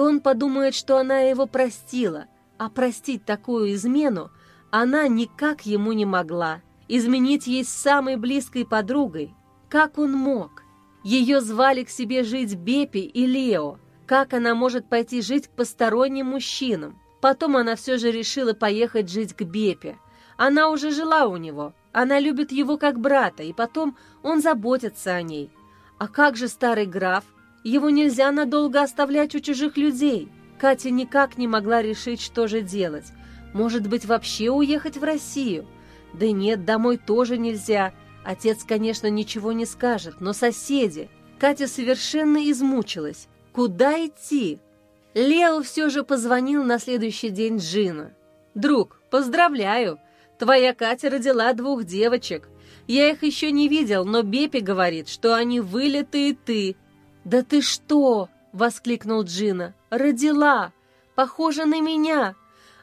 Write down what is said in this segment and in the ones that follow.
то он подумает, что она его простила, а простить такую измену она никак ему не могла. Изменить ей с самой близкой подругой. Как он мог? Ее звали к себе жить Бепи и Лео. Как она может пойти жить к посторонним мужчинам? Потом она все же решила поехать жить к Бепе. Она уже жила у него. Она любит его как брата, и потом он заботится о ней. А как же старый граф? Его нельзя надолго оставлять у чужих людей. Катя никак не могла решить, что же делать. Может быть, вообще уехать в Россию? Да нет, домой тоже нельзя. Отец, конечно, ничего не скажет, но соседи. Катя совершенно измучилась. Куда идти? Лео все же позвонил на следующий день Джина. «Друг, поздравляю! Твоя Катя родила двух девочек. Я их еще не видел, но Бепи говорит, что они вылитые ты». «Да ты что?» — воскликнул Джина. «Родила! Похожа на меня!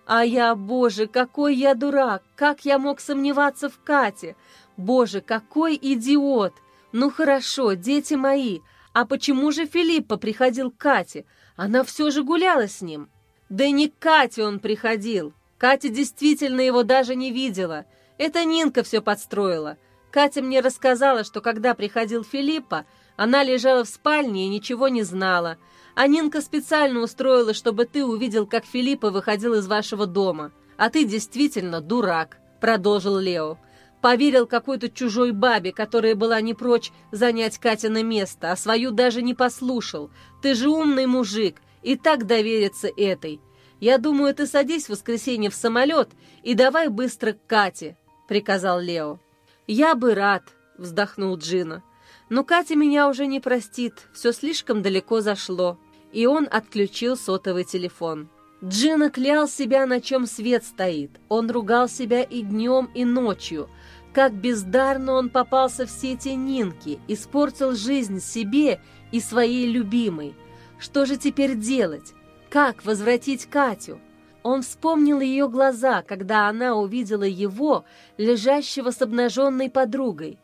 А я, боже, какой я дурак! Как я мог сомневаться в Кате? Боже, какой идиот! Ну хорошо, дети мои, а почему же Филиппа приходил к Кате? Она все же гуляла с ним. Да не к Кате он приходил. Катя действительно его даже не видела. Это Нинка все подстроила. Катя мне рассказала, что когда приходил Филиппа, она лежала в спальне и ничего не знала. А Нинка специально устроила, чтобы ты увидел, как Филиппа выходил из вашего дома. А ты действительно дурак», — продолжил Лео. Поверил какой-то чужой бабе, которая была не прочь занять Катина место, а свою даже не послушал. Ты же умный мужик, и так довериться этой. Я думаю, ты садись в воскресенье в самолет и давай быстро к Кате», — приказал Лео. «Я бы рад», — вздохнул Джина. «Но Катя меня уже не простит, все слишком далеко зашло». И он отключил сотовый телефон. Джина клял себя, на чем свет стоит. Он ругал себя и днем, и ночью. Как бездарно он попался в сети Нинки, испортил жизнь себе и своей любимой. Что же теперь делать? Как возвратить Катю? Он вспомнил ее глаза, когда она увидела его, лежащего с обнаженной подругой.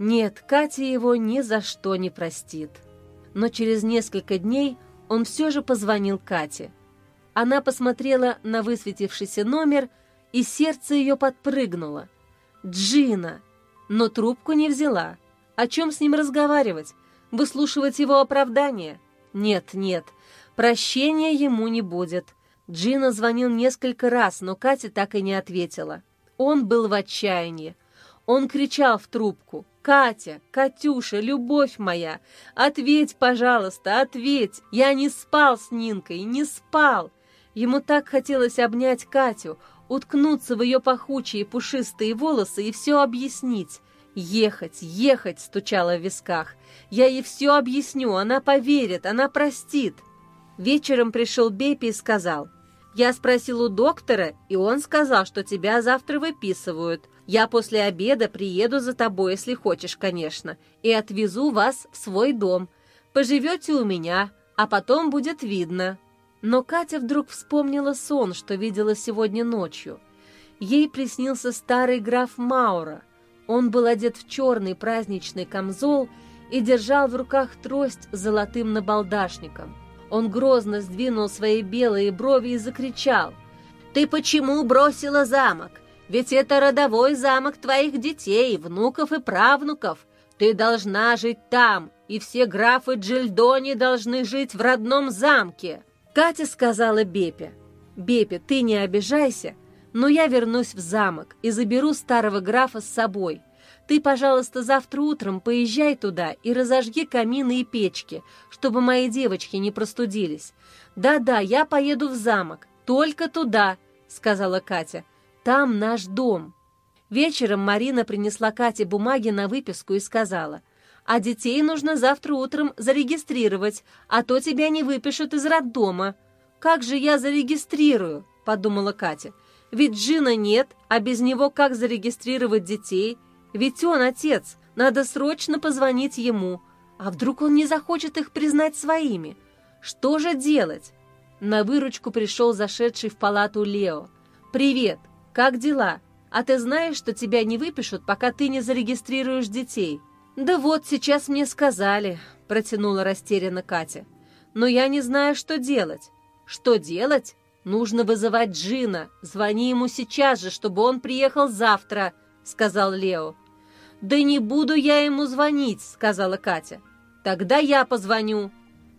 Нет, Катя его ни за что не простит. Но через несколько дней он все же позвонил Кате. Она посмотрела на высветившийся номер, и сердце ее подпрыгнуло. «Джина!» Но трубку не взяла. О чем с ним разговаривать? Выслушивать его оправдание? Нет, нет, прощения ему не будет. Джина звонил несколько раз, но Катя так и не ответила. Он был в отчаянии. Он кричал в трубку. «Катя, Катюша, любовь моя, ответь, пожалуйста, ответь! Я не спал с Нинкой, не спал!» Ему так хотелось обнять Катю, уткнуться в ее пахучие пушистые волосы и все объяснить. «Ехать, ехать!» — стучала в висках. «Я ей все объясню, она поверит, она простит!» Вечером пришел Бепи и сказал, «Я спросил у доктора, и он сказал, что тебя завтра выписывают. Я после обеда приеду за тобой, если хочешь, конечно, и отвезу вас в свой дом. Поживете у меня, а потом будет видно». Но Катя вдруг вспомнила сон, что видела сегодня ночью. Ей приснился старый граф Маура. Он был одет в черный праздничный камзол и держал в руках трость с золотым набалдашником. Он грозно сдвинул свои белые брови и закричал. «Ты почему бросила замок? Ведь это родовой замок твоих детей, внуков и правнуков. Ты должна жить там, и все графы Джильдони должны жить в родном замке». Катя сказала Бепе, «Бепе, ты не обижайся, но я вернусь в замок и заберу старого графа с собой. Ты, пожалуйста, завтра утром поезжай туда и разожги камины и печки, чтобы мои девочки не простудились. Да-да, я поеду в замок, только туда», — сказала Катя. Там наш дом». Вечером Марина принесла Кате бумаги на выписку и сказала, «А детей нужно завтра утром зарегистрировать, а то тебя не выпишут из роддома». «Как же я зарегистрирую?» – подумала Катя. «Ведь Джина нет, а без него как зарегистрировать детей? Ведь он отец, надо срочно позвонить ему. А вдруг он не захочет их признать своими? Что же делать?» На выручку пришел зашедший в палату Лео. «Привет! «Как дела? А ты знаешь, что тебя не выпишут, пока ты не зарегистрируешь детей?» «Да вот, сейчас мне сказали», — протянула растерянно Катя. но я не знаю, что делать». «Что делать? Нужно вызывать Джина. Звони ему сейчас же, чтобы он приехал завтра», — сказал Лео. «Да не буду я ему звонить», — сказала Катя. «Тогда я позвоню».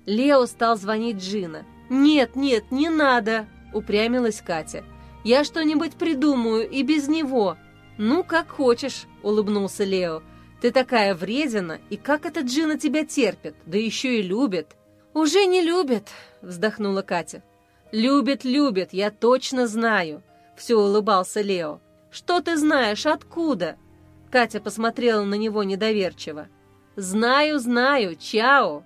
Лео стал звонить Джина. «Нет, нет, не надо», — упрямилась Катя. «Я что-нибудь придумаю и без него». «Ну, как хочешь», — улыбнулся Лео. «Ты такая вредина, и как этот Джина тебя терпит, да еще и любит». «Уже не любит», — вздохнула Катя. «Любит, любит, я точно знаю», — все улыбался Лео. «Что ты знаешь, откуда?» Катя посмотрела на него недоверчиво. «Знаю, знаю, чао!»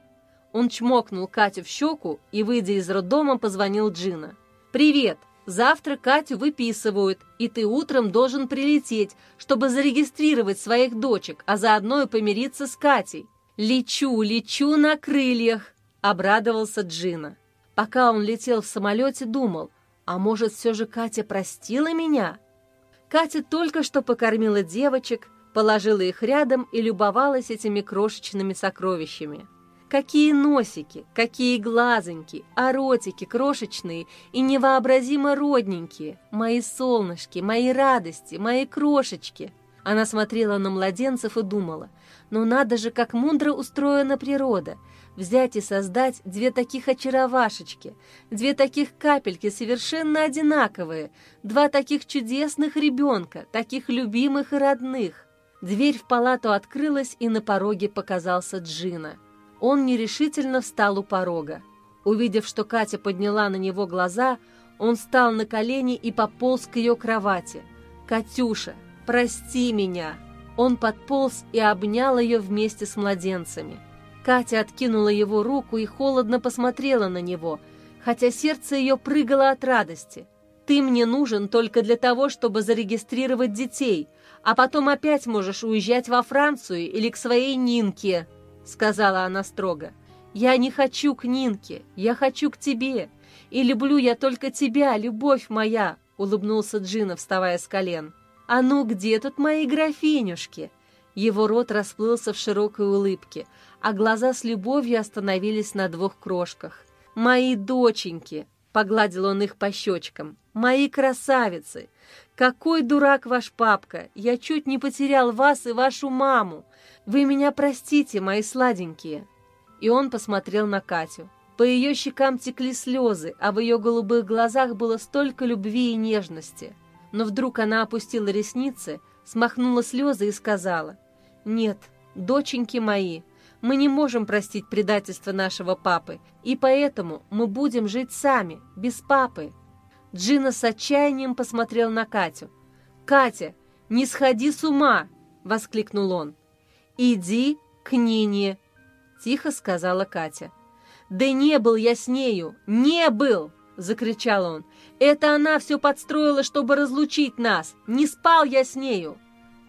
Он чмокнул Катю в щеку и, выйдя из роддома, позвонил Джина. «Привет! Завтра Катю выписывают, и ты утром должен прилететь, чтобы зарегистрировать своих дочек, а заодно и помириться с Катей. Лечу, лечу на крыльях!» — обрадовался Джина. Пока он летел в самолете, думал, а может, все же Катя простила меня? Катя только что покормила девочек, положила их рядом и любовалась этими крошечными сокровищами. Какие носики, какие глазоньки, а ротики крошечные и невообразимо родненькие. Мои солнышки, мои радости, мои крошечки. Она смотрела на младенцев и думала, ну надо же, как мудро устроена природа. Взять и создать две таких очаровашечки, две таких капельки совершенно одинаковые, два таких чудесных ребенка, таких любимых и родных. Дверь в палату открылась, и на пороге показался Джина. Он нерешительно встал у порога. Увидев, что Катя подняла на него глаза, он встал на колени и пополз к ее кровати. «Катюша, прости меня!» Он подполз и обнял ее вместе с младенцами. Катя откинула его руку и холодно посмотрела на него, хотя сердце ее прыгало от радости. «Ты мне нужен только для того, чтобы зарегистрировать детей, а потом опять можешь уезжать во Францию или к своей Нинке», — сказала она строго. «Я не хочу к Нинке, я хочу к тебе. И люблю я только тебя, любовь моя», — улыбнулся Джина, вставая с колен. «А ну, где тут мои графинюшки?» Его рот расплылся в широкой улыбке, а глаза с любовью остановились на двух крошках. «Мои доченьки!» — погладил он их по щечкам. «Мои красавицы! «Какой дурак ваш папка! Я чуть не потерял вас и вашу маму! Вы меня простите, мои сладенькие!» И он посмотрел на Катю. По ее щекам текли слезы, а в ее голубых глазах было столько любви и нежности. Но вдруг она опустила ресницы, смахнула слезы и сказала, «Нет, доченьки мои, мы не можем простить предательство нашего папы, и поэтому мы будем жить сами, без папы». Джина с отчаянием посмотрел на Катю. «Катя, не сходи с ума!» — воскликнул он. «Иди к Нине!» — тихо сказала Катя. «Да не был я с нею! Не был!» — закричал он. «Это она все подстроила, чтобы разлучить нас! Не спал я с нею!»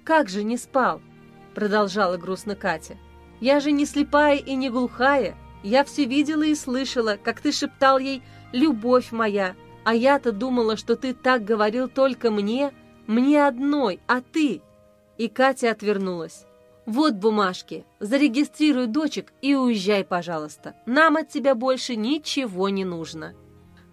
«Как же не спал?» — продолжала грустно Катя. «Я же не слепая и не глухая. Я все видела и слышала, как ты шептал ей «Любовь моя!» А я-то думала, что ты так говорил только мне, мне одной, а ты...» И Катя отвернулась. «Вот бумажки. Зарегистрируй дочек и уезжай, пожалуйста. Нам от тебя больше ничего не нужно».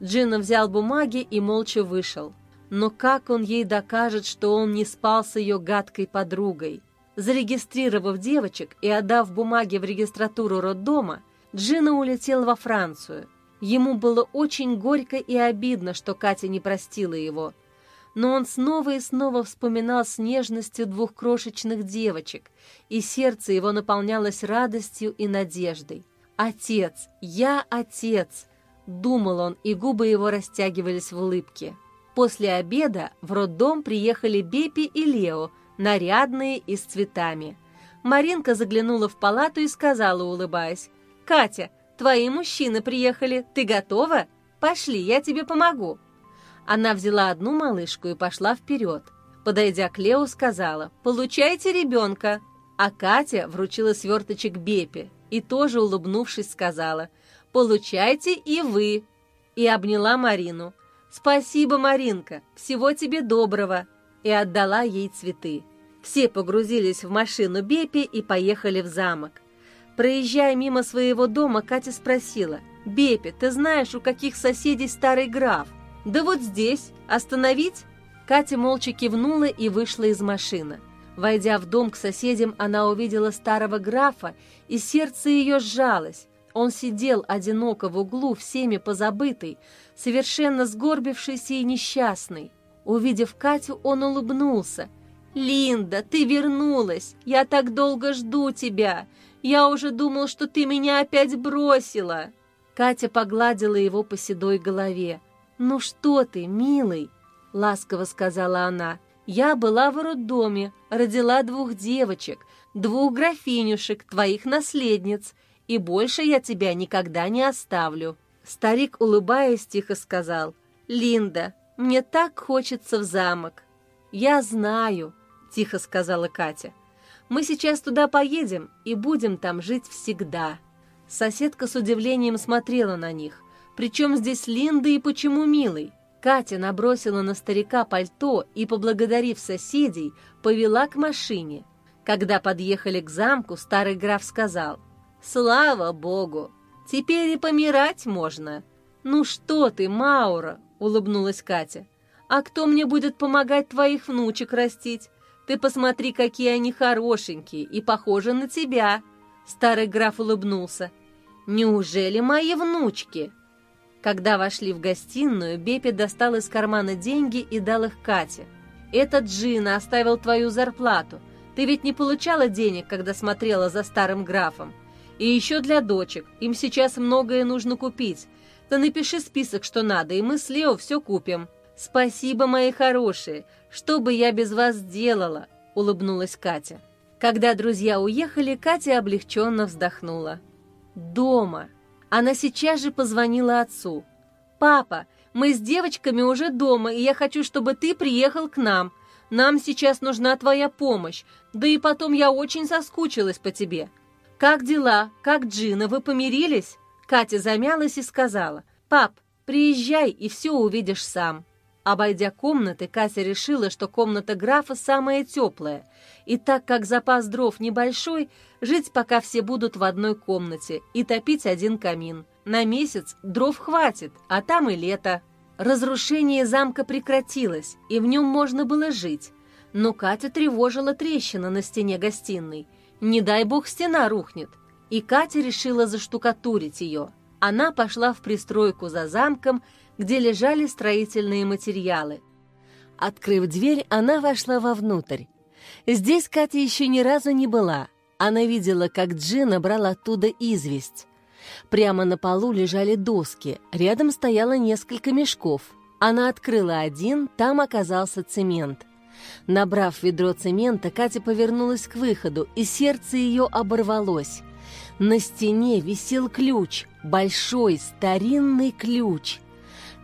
Джина взял бумаги и молча вышел. Но как он ей докажет, что он не спал с ее гадкой подругой? Зарегистрировав девочек и отдав бумаги в регистратуру роддома, Джина улетел во Францию. Ему было очень горько и обидно, что Катя не простила его. Но он снова и снова вспоминал с нежностью двух крошечных девочек, и сердце его наполнялось радостью и надеждой. «Отец! Я отец!» — думал он, и губы его растягивались в улыбке. После обеда в роддом приехали Бепи и Лео, нарядные и с цветами. Маринка заглянула в палату и сказала, улыбаясь, «Катя, Твои мужчины приехали. Ты готова? Пошли, я тебе помогу». Она взяла одну малышку и пошла вперед. Подойдя к Лео, сказала «Получайте ребенка». А Катя вручила сверточек Бепе и тоже, улыбнувшись, сказала «Получайте и вы». И обняла Марину. «Спасибо, Маринка, всего тебе доброго». И отдала ей цветы. Все погрузились в машину Бепи и поехали в замок. Проезжая мимо своего дома, Катя спросила, «Бепе, ты знаешь, у каких соседей старый граф? Да вот здесь. Остановить?» Катя молча кивнула и вышла из машины. Войдя в дом к соседям, она увидела старого графа, и сердце ее сжалось. Он сидел одиноко в углу, всеми позабытый, совершенно сгорбившийся и несчастный. Увидев Катю, он улыбнулся. «Линда, ты вернулась! Я так долго жду тебя! Я уже думал, что ты меня опять бросила!» Катя погладила его по седой голове. «Ну что ты, милый?» — ласково сказала она. «Я была в роддоме, родила двух девочек, двух графинюшек, твоих наследниц, и больше я тебя никогда не оставлю». Старик, улыбаясь, тихо сказал, «Линда, мне так хочется в замок». «Я знаю», — тихо сказала Катя. «Мы сейчас туда поедем и будем там жить всегда». Соседка с удивлением смотрела на них. «Причем здесь Линда и почему милый?» Катя набросила на старика пальто и, поблагодарив соседей, повела к машине. Когда подъехали к замку, старый граф сказал — «Слава богу! Теперь и помирать можно!» «Ну что ты, Маура!» — улыбнулась Катя. «А кто мне будет помогать твоих внучек растить? Ты посмотри, какие они хорошенькие и похожи на тебя!» Старый граф улыбнулся. «Неужели мои внучки?» Когда вошли в гостиную, Бепи достал из кармана деньги и дал их Кате. «Этот Джина оставил твою зарплату. Ты ведь не получала денег, когда смотрела за старым графом. И еще для дочек. Им сейчас многое нужно купить. Ты напиши список, что надо, и мы с Лео все купим. Спасибо, мои хорошие. Что бы я без вас делала?» — улыбнулась Катя. Когда друзья уехали, Катя облегченно вздохнула. «Дома!» Она сейчас же позвонила отцу. «Папа, мы с девочками уже дома, и я хочу, чтобы ты приехал к нам. Нам сейчас нужна твоя помощь, да и потом я очень соскучилась по тебе. «Как дела? Как Джина? Вы помирились?» Катя замялась и сказала, «Пап, приезжай и все увидишь сам». Обойдя комнаты, Катя решила, что комната графа самая теплая, и так как запас дров небольшой, жить пока все будут в одной комнате и топить один камин. На месяц дров хватит, а там и лето. Разрушение замка прекратилось, и в нем можно было жить, но Катя тревожила трещина на стене гостиной – не дай бог стена рухнет. И Катя решила заштукатурить ее. Она пошла в пристройку за замком, где лежали строительные материалы. Открыв дверь, она вошла вовнутрь. Здесь Катя еще ни разу не была. Она видела, как Джина брал оттуда известь. Прямо на полу лежали доски, рядом стояло несколько мешков. Она открыла один, там оказался цемент – Набрав ведро цемента, Катя повернулась к выходу, и сердце ее оборвалось. На стене висел ключ, большой старинный ключ.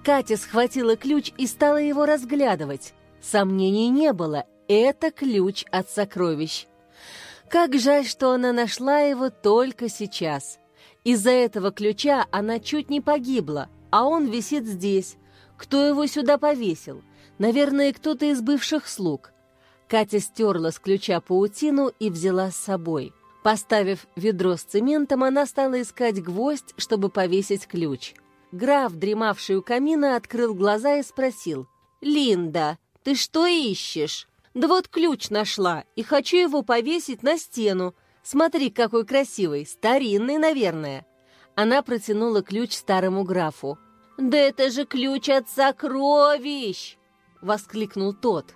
Катя схватила ключ и стала его разглядывать. Сомнений не было, это ключ от сокровищ. Как жаль, что она нашла его только сейчас. Из-за этого ключа она чуть не погибла, а он висит здесь. Кто его сюда повесил? Наверное, кто-то из бывших слуг. Катя стерла с ключа паутину и взяла с собой. Поставив ведро с цементом, она стала искать гвоздь, чтобы повесить ключ. Граф, дремавший у камина, открыл глаза и спросил. «Линда, ты что ищешь?» «Да вот ключ нашла, и хочу его повесить на стену. Смотри, какой красивый, старинный, наверное». Она протянула ключ старому графу. «Да это же ключ от сокровищ!» — воскликнул тот.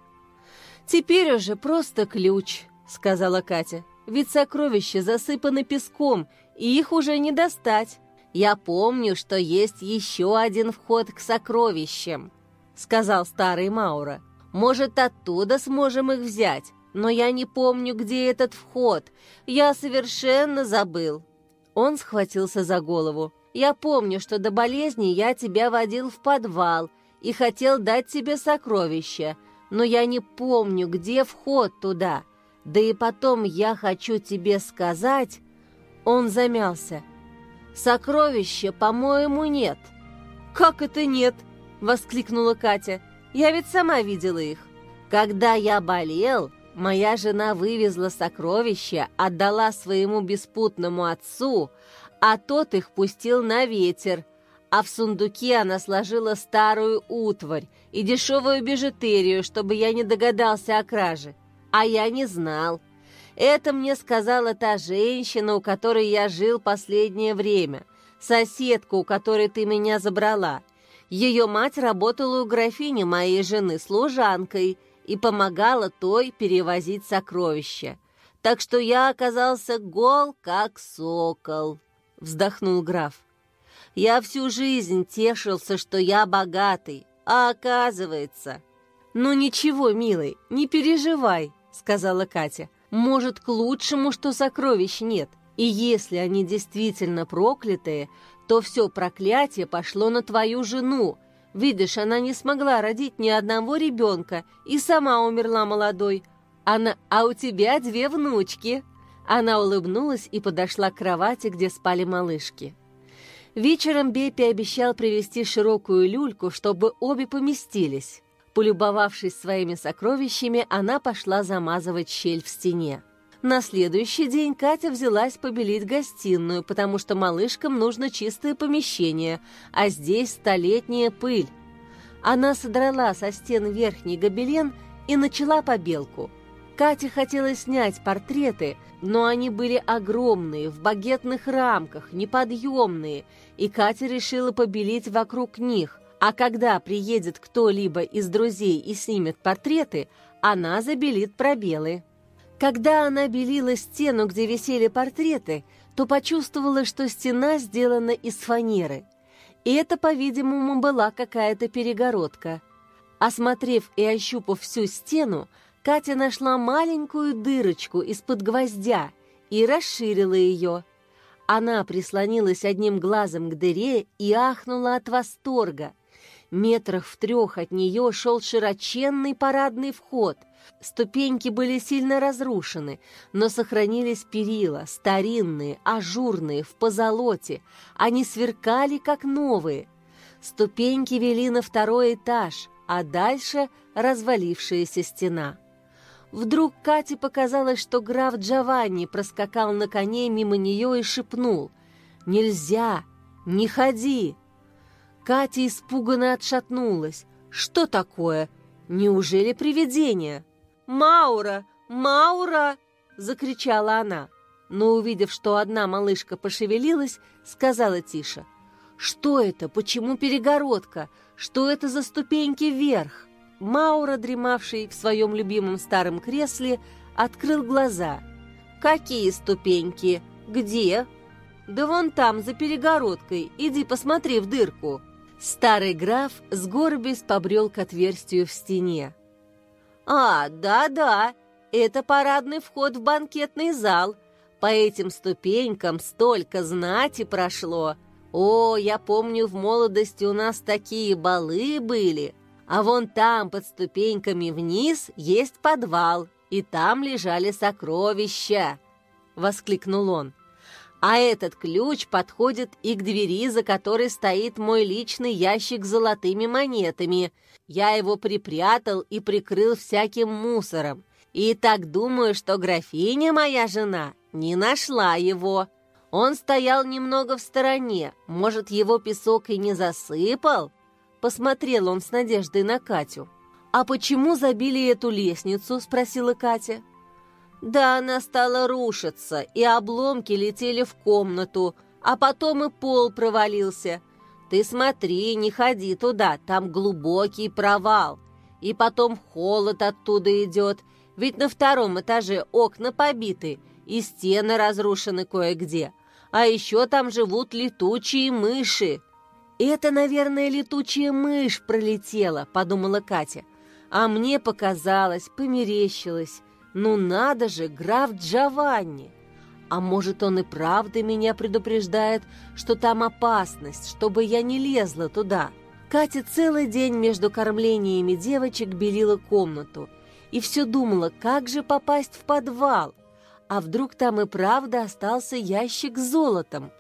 «Теперь уже просто ключ», — сказала Катя. «Ведь сокровища засыпаны песком, и их уже не достать. Я помню, что есть еще один вход к сокровищам», — сказал старый Маура. «Может, оттуда сможем их взять, но я не помню, где этот вход. Я совершенно забыл». Он схватился за голову. «Я помню, что до болезни я тебя водил в подвал и хотел дать тебе сокровища, но я не помню, где вход туда. Да и потом я хочу тебе сказать...» Он замялся. «Сокровища, по-моему, нет». «Как это нет?» — воскликнула Катя. «Я ведь сама видела их. Когда я болел, моя жена вывезла сокровища, отдала своему беспутному отцу, а тот их пустил на ветер, а в сундуке она сложила старую утварь и дешевую бижутерию, чтобы я не догадался о краже. А я не знал. Это мне сказала та женщина, у которой я жил последнее время, соседка, у которой ты меня забрала. Ее мать работала у графини моей жены служанкой и помогала той перевозить сокровища. Так что я оказался гол, как сокол вздохнул граф. «Я всю жизнь тешился, что я богатый, а оказывается...» «Ну ничего, милый, не переживай», — сказала Катя. «Может, к лучшему, что сокровищ нет. И если они действительно проклятые, то все проклятие пошло на твою жену. Видишь, она не смогла родить ни одного ребенка и сама умерла молодой. Она, а у тебя две внучки». Она улыбнулась и подошла к кровати, где спали малышки. Вечером Беппи обещал привезти широкую люльку, чтобы обе поместились. Полюбовавшись своими сокровищами, она пошла замазывать щель в стене. На следующий день Катя взялась побелить гостиную, потому что малышкам нужно чистое помещение, а здесь столетняя пыль. Она содрала со стен верхний гобелен и начала побелку – Кате хотелось снять портреты, но они были огромные, в багетных рамках, неподъемные, и Катя решила побелить вокруг них, а когда приедет кто-либо из друзей и снимет портреты, она забелит пробелы. Когда она белила стену, где висели портреты, то почувствовала, что стена сделана из фанеры. И это, по-видимому, была какая-то перегородка. Осмотрев и ощупав всю стену, Катя нашла маленькую дырочку из-под гвоздя и расширила ее. Она прислонилась одним глазом к дыре и ахнула от восторга. Метрах в трех от нее шел широченный парадный вход. Ступеньки были сильно разрушены, но сохранились перила, старинные, ажурные, в позолоте. Они сверкали, как новые. Ступеньки вели на второй этаж, а дальше развалившаяся стена. Вдруг Кате показалось, что граф Джованни проскакал на коне мимо нее и шепнул «Нельзя! Не ходи!» Катя испуганно отшатнулась. «Что такое? Неужели привидение?» «Маура! Маура!» — закричала она. Но, увидев, что одна малышка пошевелилась, сказала тише. «Что это? Почему перегородка? Что это за ступеньки вверх?» Маура, дремавший в своем любимом старом кресле, открыл глаза. «Какие ступеньки? Где?» «Да вон там, за перегородкой. Иди посмотри в дырку». Старый граф сгорбясь побрел к отверстию в стене. «А, да-да, это парадный вход в банкетный зал. По этим ступенькам столько знати прошло. О, я помню, в молодости у нас такие балы были. А вон там, под ступеньками вниз, есть подвал, и там лежали сокровища!» — воскликнул он. «А этот ключ подходит и к двери, за которой стоит мой личный ящик с золотыми монетами. Я его припрятал и прикрыл всяким мусором. И так думаю, что графиня, моя жена, не нашла его. Он стоял немного в стороне, может, его песок и не засыпал?» Посмотрел он с надеждой на Катю. «А почему забили эту лестницу?» – спросила Катя. «Да она стала рушиться, и обломки летели в комнату, а потом и пол провалился. Ты смотри, не ходи туда, там глубокий провал. И потом холод оттуда идет, ведь на втором этаже окна побиты, и стены разрушены кое-где. А еще там живут летучие мыши». «Это, наверное, летучая мышь пролетела», — подумала Катя. «А мне показалось, померещилось. Ну надо же, граф Джованни! А может, он и правда меня предупреждает, что там опасность, чтобы я не лезла туда?» Катя целый день между кормлениями девочек белила комнату и все думала, как же попасть в подвал, а вдруг там и правда остался ящик с золотом.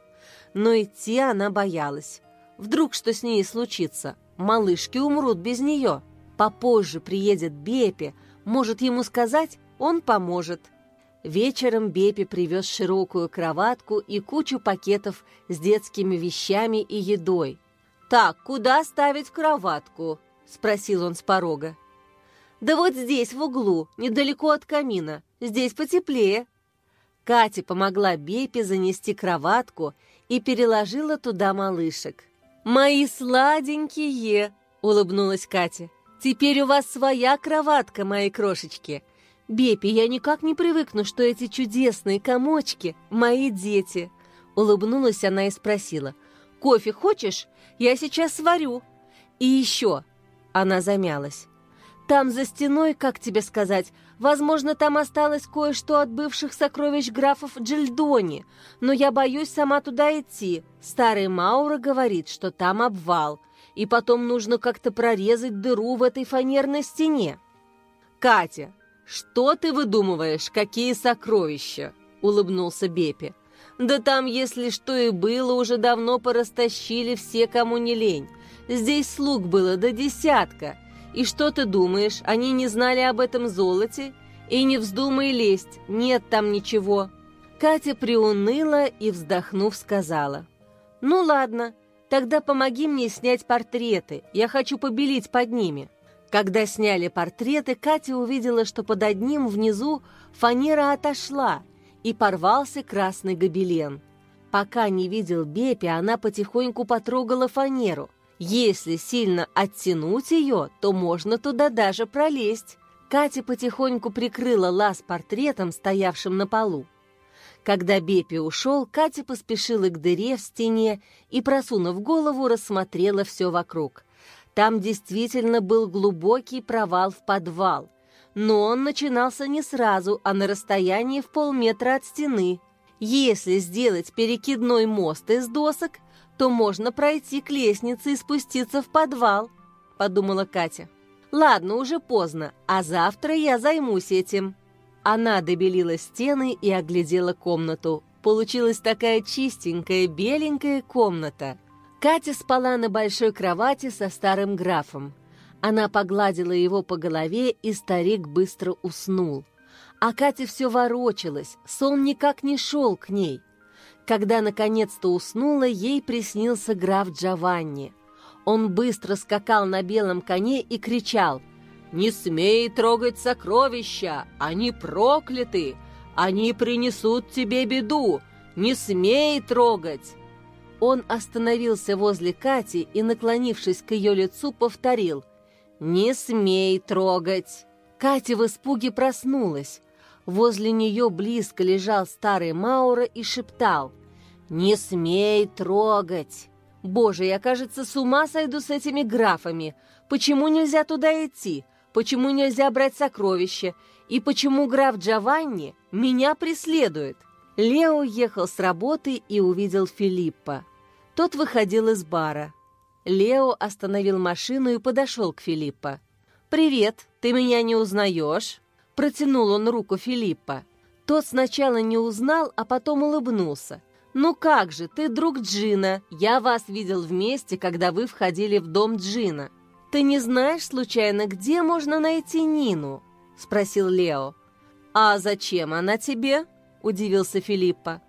Но идти она боялась. Вдруг что с ней случится? Малышки умрут без нее. Попозже приедет Бепи, может ему сказать, он поможет. Вечером Бепи привез широкую кроватку и кучу пакетов с детскими вещами и едой. «Так, куда ставить кроватку?» — спросил он с порога. «Да вот здесь, в углу, недалеко от камина. Здесь потеплее». Катя помогла Бепе занести кроватку и переложила туда малышек. «Мои сладенькие!» — улыбнулась Катя. «Теперь у вас своя кроватка, мои крошечки. Бепи, я никак не привыкну, что эти чудесные комочки — мои дети». Улыбнулась она и спросила. «Кофе хочешь? Я сейчас сварю». «И еще...» Она замялась. «Там за стеной, как тебе сказать, возможно, там осталось кое-что от бывших сокровищ графов Джильдони, но я боюсь сама туда идти. Старый Маура говорит, что там обвал, и потом нужно как-то прорезать дыру в этой фанерной стене». «Катя, что ты выдумываешь? Какие сокровища?» — улыбнулся Бепи. «Да там, если что и было, уже давно порастащили все, кому не лень. Здесь слуг было до десятка. И что ты думаешь, они не знали об этом золоте? И не вздумай лезть, нет там ничего». Катя приуныла и, вздохнув, сказала. «Ну ладно, тогда помоги мне снять портреты, я хочу побелить под ними». Когда сняли портреты, Катя увидела, что под одним внизу фанера отошла, и порвался красный гобелен. Пока не видел Бепи, она потихоньку потрогала фанеру. Если сильно оттянуть ее, то можно туда даже пролезть. Катя потихоньку прикрыла лаз портретом, стоявшим на полу. Когда Бепи ушел, Катя поспешила к дыре в стене и, просунув голову, рассмотрела все вокруг. Там действительно был глубокий провал в подвал, но он начинался не сразу, а на расстоянии в полметра от стены. Если сделать перекидной мост из досок, то можно пройти к лестнице и спуститься в подвал», — подумала Катя. «Ладно, уже поздно, а завтра я займусь этим». Она добелила стены и оглядела комнату. Получилась такая чистенькая, беленькая комната. Катя спала на большой кровати со старым графом. Она погладила его по голове, и старик быстро уснул. А Катя все ворочалась, сон никак не шел к ней. Когда наконец-то уснула, ей приснился граф Джованни. Он быстро скакал на белом коне и кричал «Не смей трогать сокровища! Они прокляты! Они принесут тебе беду! Не смей трогать!» Он остановился возле Кати и, наклонившись к ее лицу, повторил «Не смей трогать!». Катя в испуге проснулась. Возле нее близко лежал старый Маура и шептал «Не смей трогать!». «Боже, я, кажется, с ума сойду с этими графами. Почему нельзя туда идти? Почему нельзя брать сокровища? И почему граф Джованни меня преследует?» Лео ехал с работы и увидел Филиппа. Тот выходил из бара. Лео остановил машину и подошел к Филиппа. «Привет, ты меня не узнаешь?» Протянул он руку Филиппа. Тот сначала не узнал, а потом улыбнулся. «Ну как же, ты друг Джина. Я вас видел вместе, когда вы входили в дом Джина. Ты не знаешь, случайно, где можно найти Нину?» Спросил Лео. «А зачем она тебе?» Удивился Филиппа.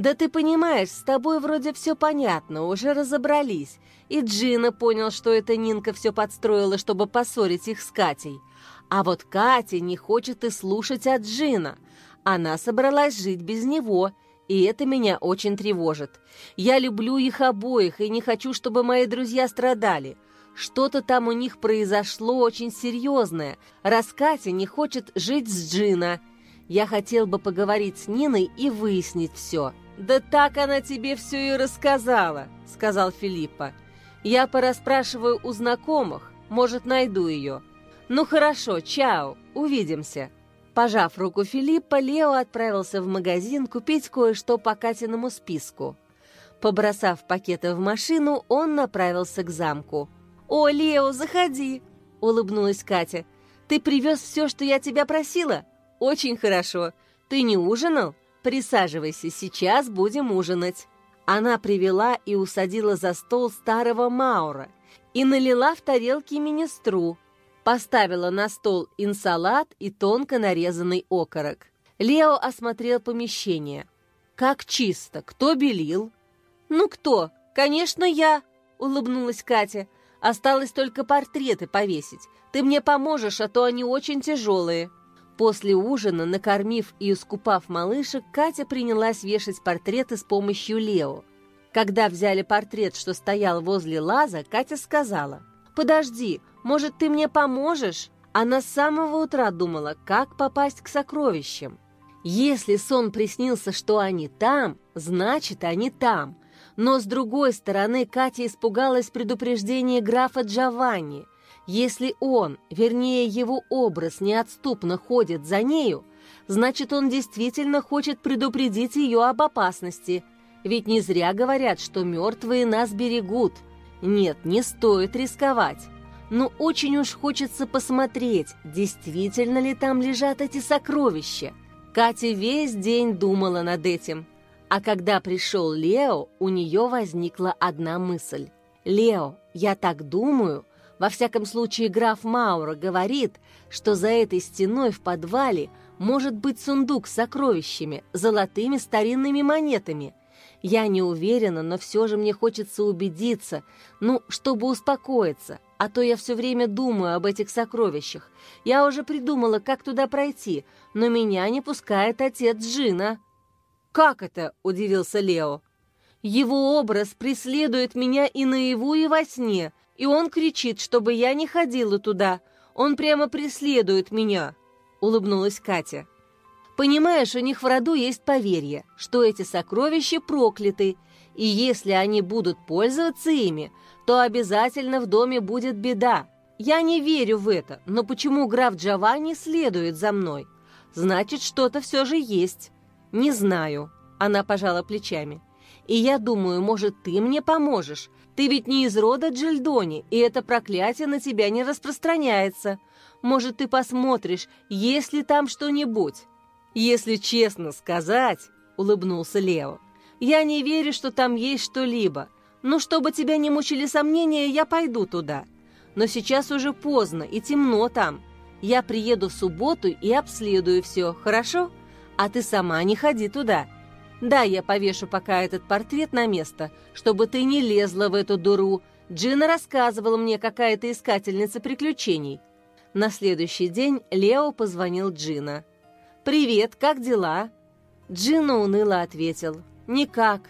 «Да ты понимаешь, с тобой вроде все понятно, уже разобрались. И Джина понял, что эта Нинка все подстроила, чтобы поссорить их с Катей. А вот Катя не хочет и слушать от Джина. Она собралась жить без него, и это меня очень тревожит. Я люблю их обоих и не хочу, чтобы мои друзья страдали. Что-то там у них произошло очень серьезное, раз Катя не хочет жить с Джина. Я хотел бы поговорить с Ниной и выяснить все». «Да так она тебе все и рассказала», — сказал Филиппа. «Я порасспрашиваю у знакомых, может, найду ее». «Ну хорошо, чао, увидимся». Пожав руку Филиппа, Лео отправился в магазин купить кое-что по Катиному списку. Побросав пакеты в машину, он направился к замку. «О, Лео, заходи!» — улыбнулась Катя. «Ты привез все, что я тебя просила? Очень хорошо. Ты не ужинал?» «Присаживайся, сейчас будем ужинать». Она привела и усадила за стол старого Маура и налила в тарелки министру, поставила на стол инсалат и тонко нарезанный окорок. Лео осмотрел помещение. «Как чисто! Кто белил?» «Ну кто? Конечно, я!» — улыбнулась Катя. «Осталось только портреты повесить. Ты мне поможешь, а то они очень тяжелые». После ужина, накормив и искупав малышек, Катя принялась вешать портреты с помощью Лео. Когда взяли портрет, что стоял возле лаза, Катя сказала, «Подожди, может, ты мне поможешь?» Она с самого утра думала, как попасть к сокровищам. Если сон приснился, что они там, значит, они там. Но с другой стороны, Катя испугалась предупреждения графа Джованни. Если он, вернее его образ, неотступно ходит за нею, значит, он действительно хочет предупредить ее об опасности. Ведь не зря говорят, что мертвые нас берегут. Нет, не стоит рисковать но очень уж хочется посмотреть, действительно ли там лежат эти сокровища. Катя весь день думала над этим. А когда пришел Лео, у нее возникла одна мысль. «Лео, я так думаю, во всяком случае граф Маура говорит, что за этой стеной в подвале может быть сундук с сокровищами, золотыми старинными монетами. Я не уверена, но все же мне хочется убедиться, ну, чтобы успокоиться, а то я все время думаю об этих сокровищах. Я уже придумала, как туда пройти, но меня не пускает отец Джина». «Как это?» – удивился Лео. «Его образ преследует меня и наяву, и во сне, и он кричит, чтобы я не ходила туда. Он прямо преследует меня», – улыбнулась Катя. Понимаешь, у них в роду есть поверье, что эти сокровища прокляты, и если они будут пользоваться ими, то обязательно в доме будет беда. Я не верю в это, но почему граф Джованни следует за мной? Значит, что-то все же есть. Не знаю. Она пожала плечами. И я думаю, может, ты мне поможешь. Ты ведь не из рода Джельдони, и это проклятие на тебя не распространяется. Может, ты посмотришь, есть ли там что-нибудь. «Если честно сказать», — улыбнулся Лео, «я не верю, что там есть что-либо. Но чтобы тебя не мучили сомнения, я пойду туда. Но сейчас уже поздно и темно там. Я приеду в субботу и обследую все, хорошо? А ты сама не ходи туда. Да, я повешу пока этот портрет на место, чтобы ты не лезла в эту дуру. Джина рассказывала мне, какая ты искательница приключений». На следующий день Лео позвонил Джина. «Привет, как дела?» Джина уныло ответил. «Никак.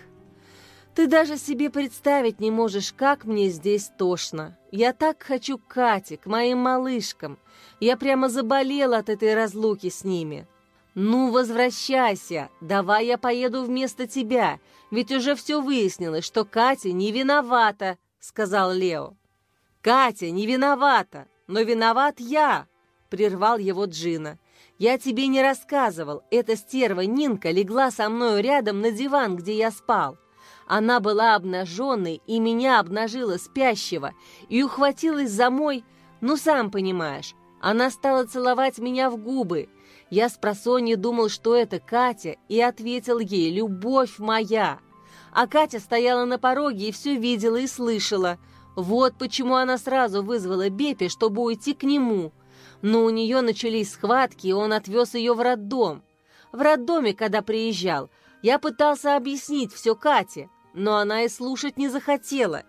Ты даже себе представить не можешь, как мне здесь тошно. Я так хочу к Кате, к моим малышкам. Я прямо заболела от этой разлуки с ними. Ну, возвращайся, давай я поеду вместо тебя, ведь уже все выяснилось, что Катя не виновата», — сказал Лео. «Катя не виновата, но виноват я», — прервал его Джина. Я тебе не рассказывал, эта стерва Нинка легла со мною рядом на диван, где я спал. Она была обнаженной и меня обнажила спящего, и ухватилась за мой, ну сам понимаешь, она стала целовать меня в губы. Я с просонья думал, что это Катя, и ответил ей «Любовь моя». А Катя стояла на пороге и все видела и слышала. Вот почему она сразу вызвала Бепи, чтобы уйти к нему но у нее начались схватки, и он отвез ее в роддом. В роддоме, когда приезжал, я пытался объяснить все Кате, но она и слушать не захотела.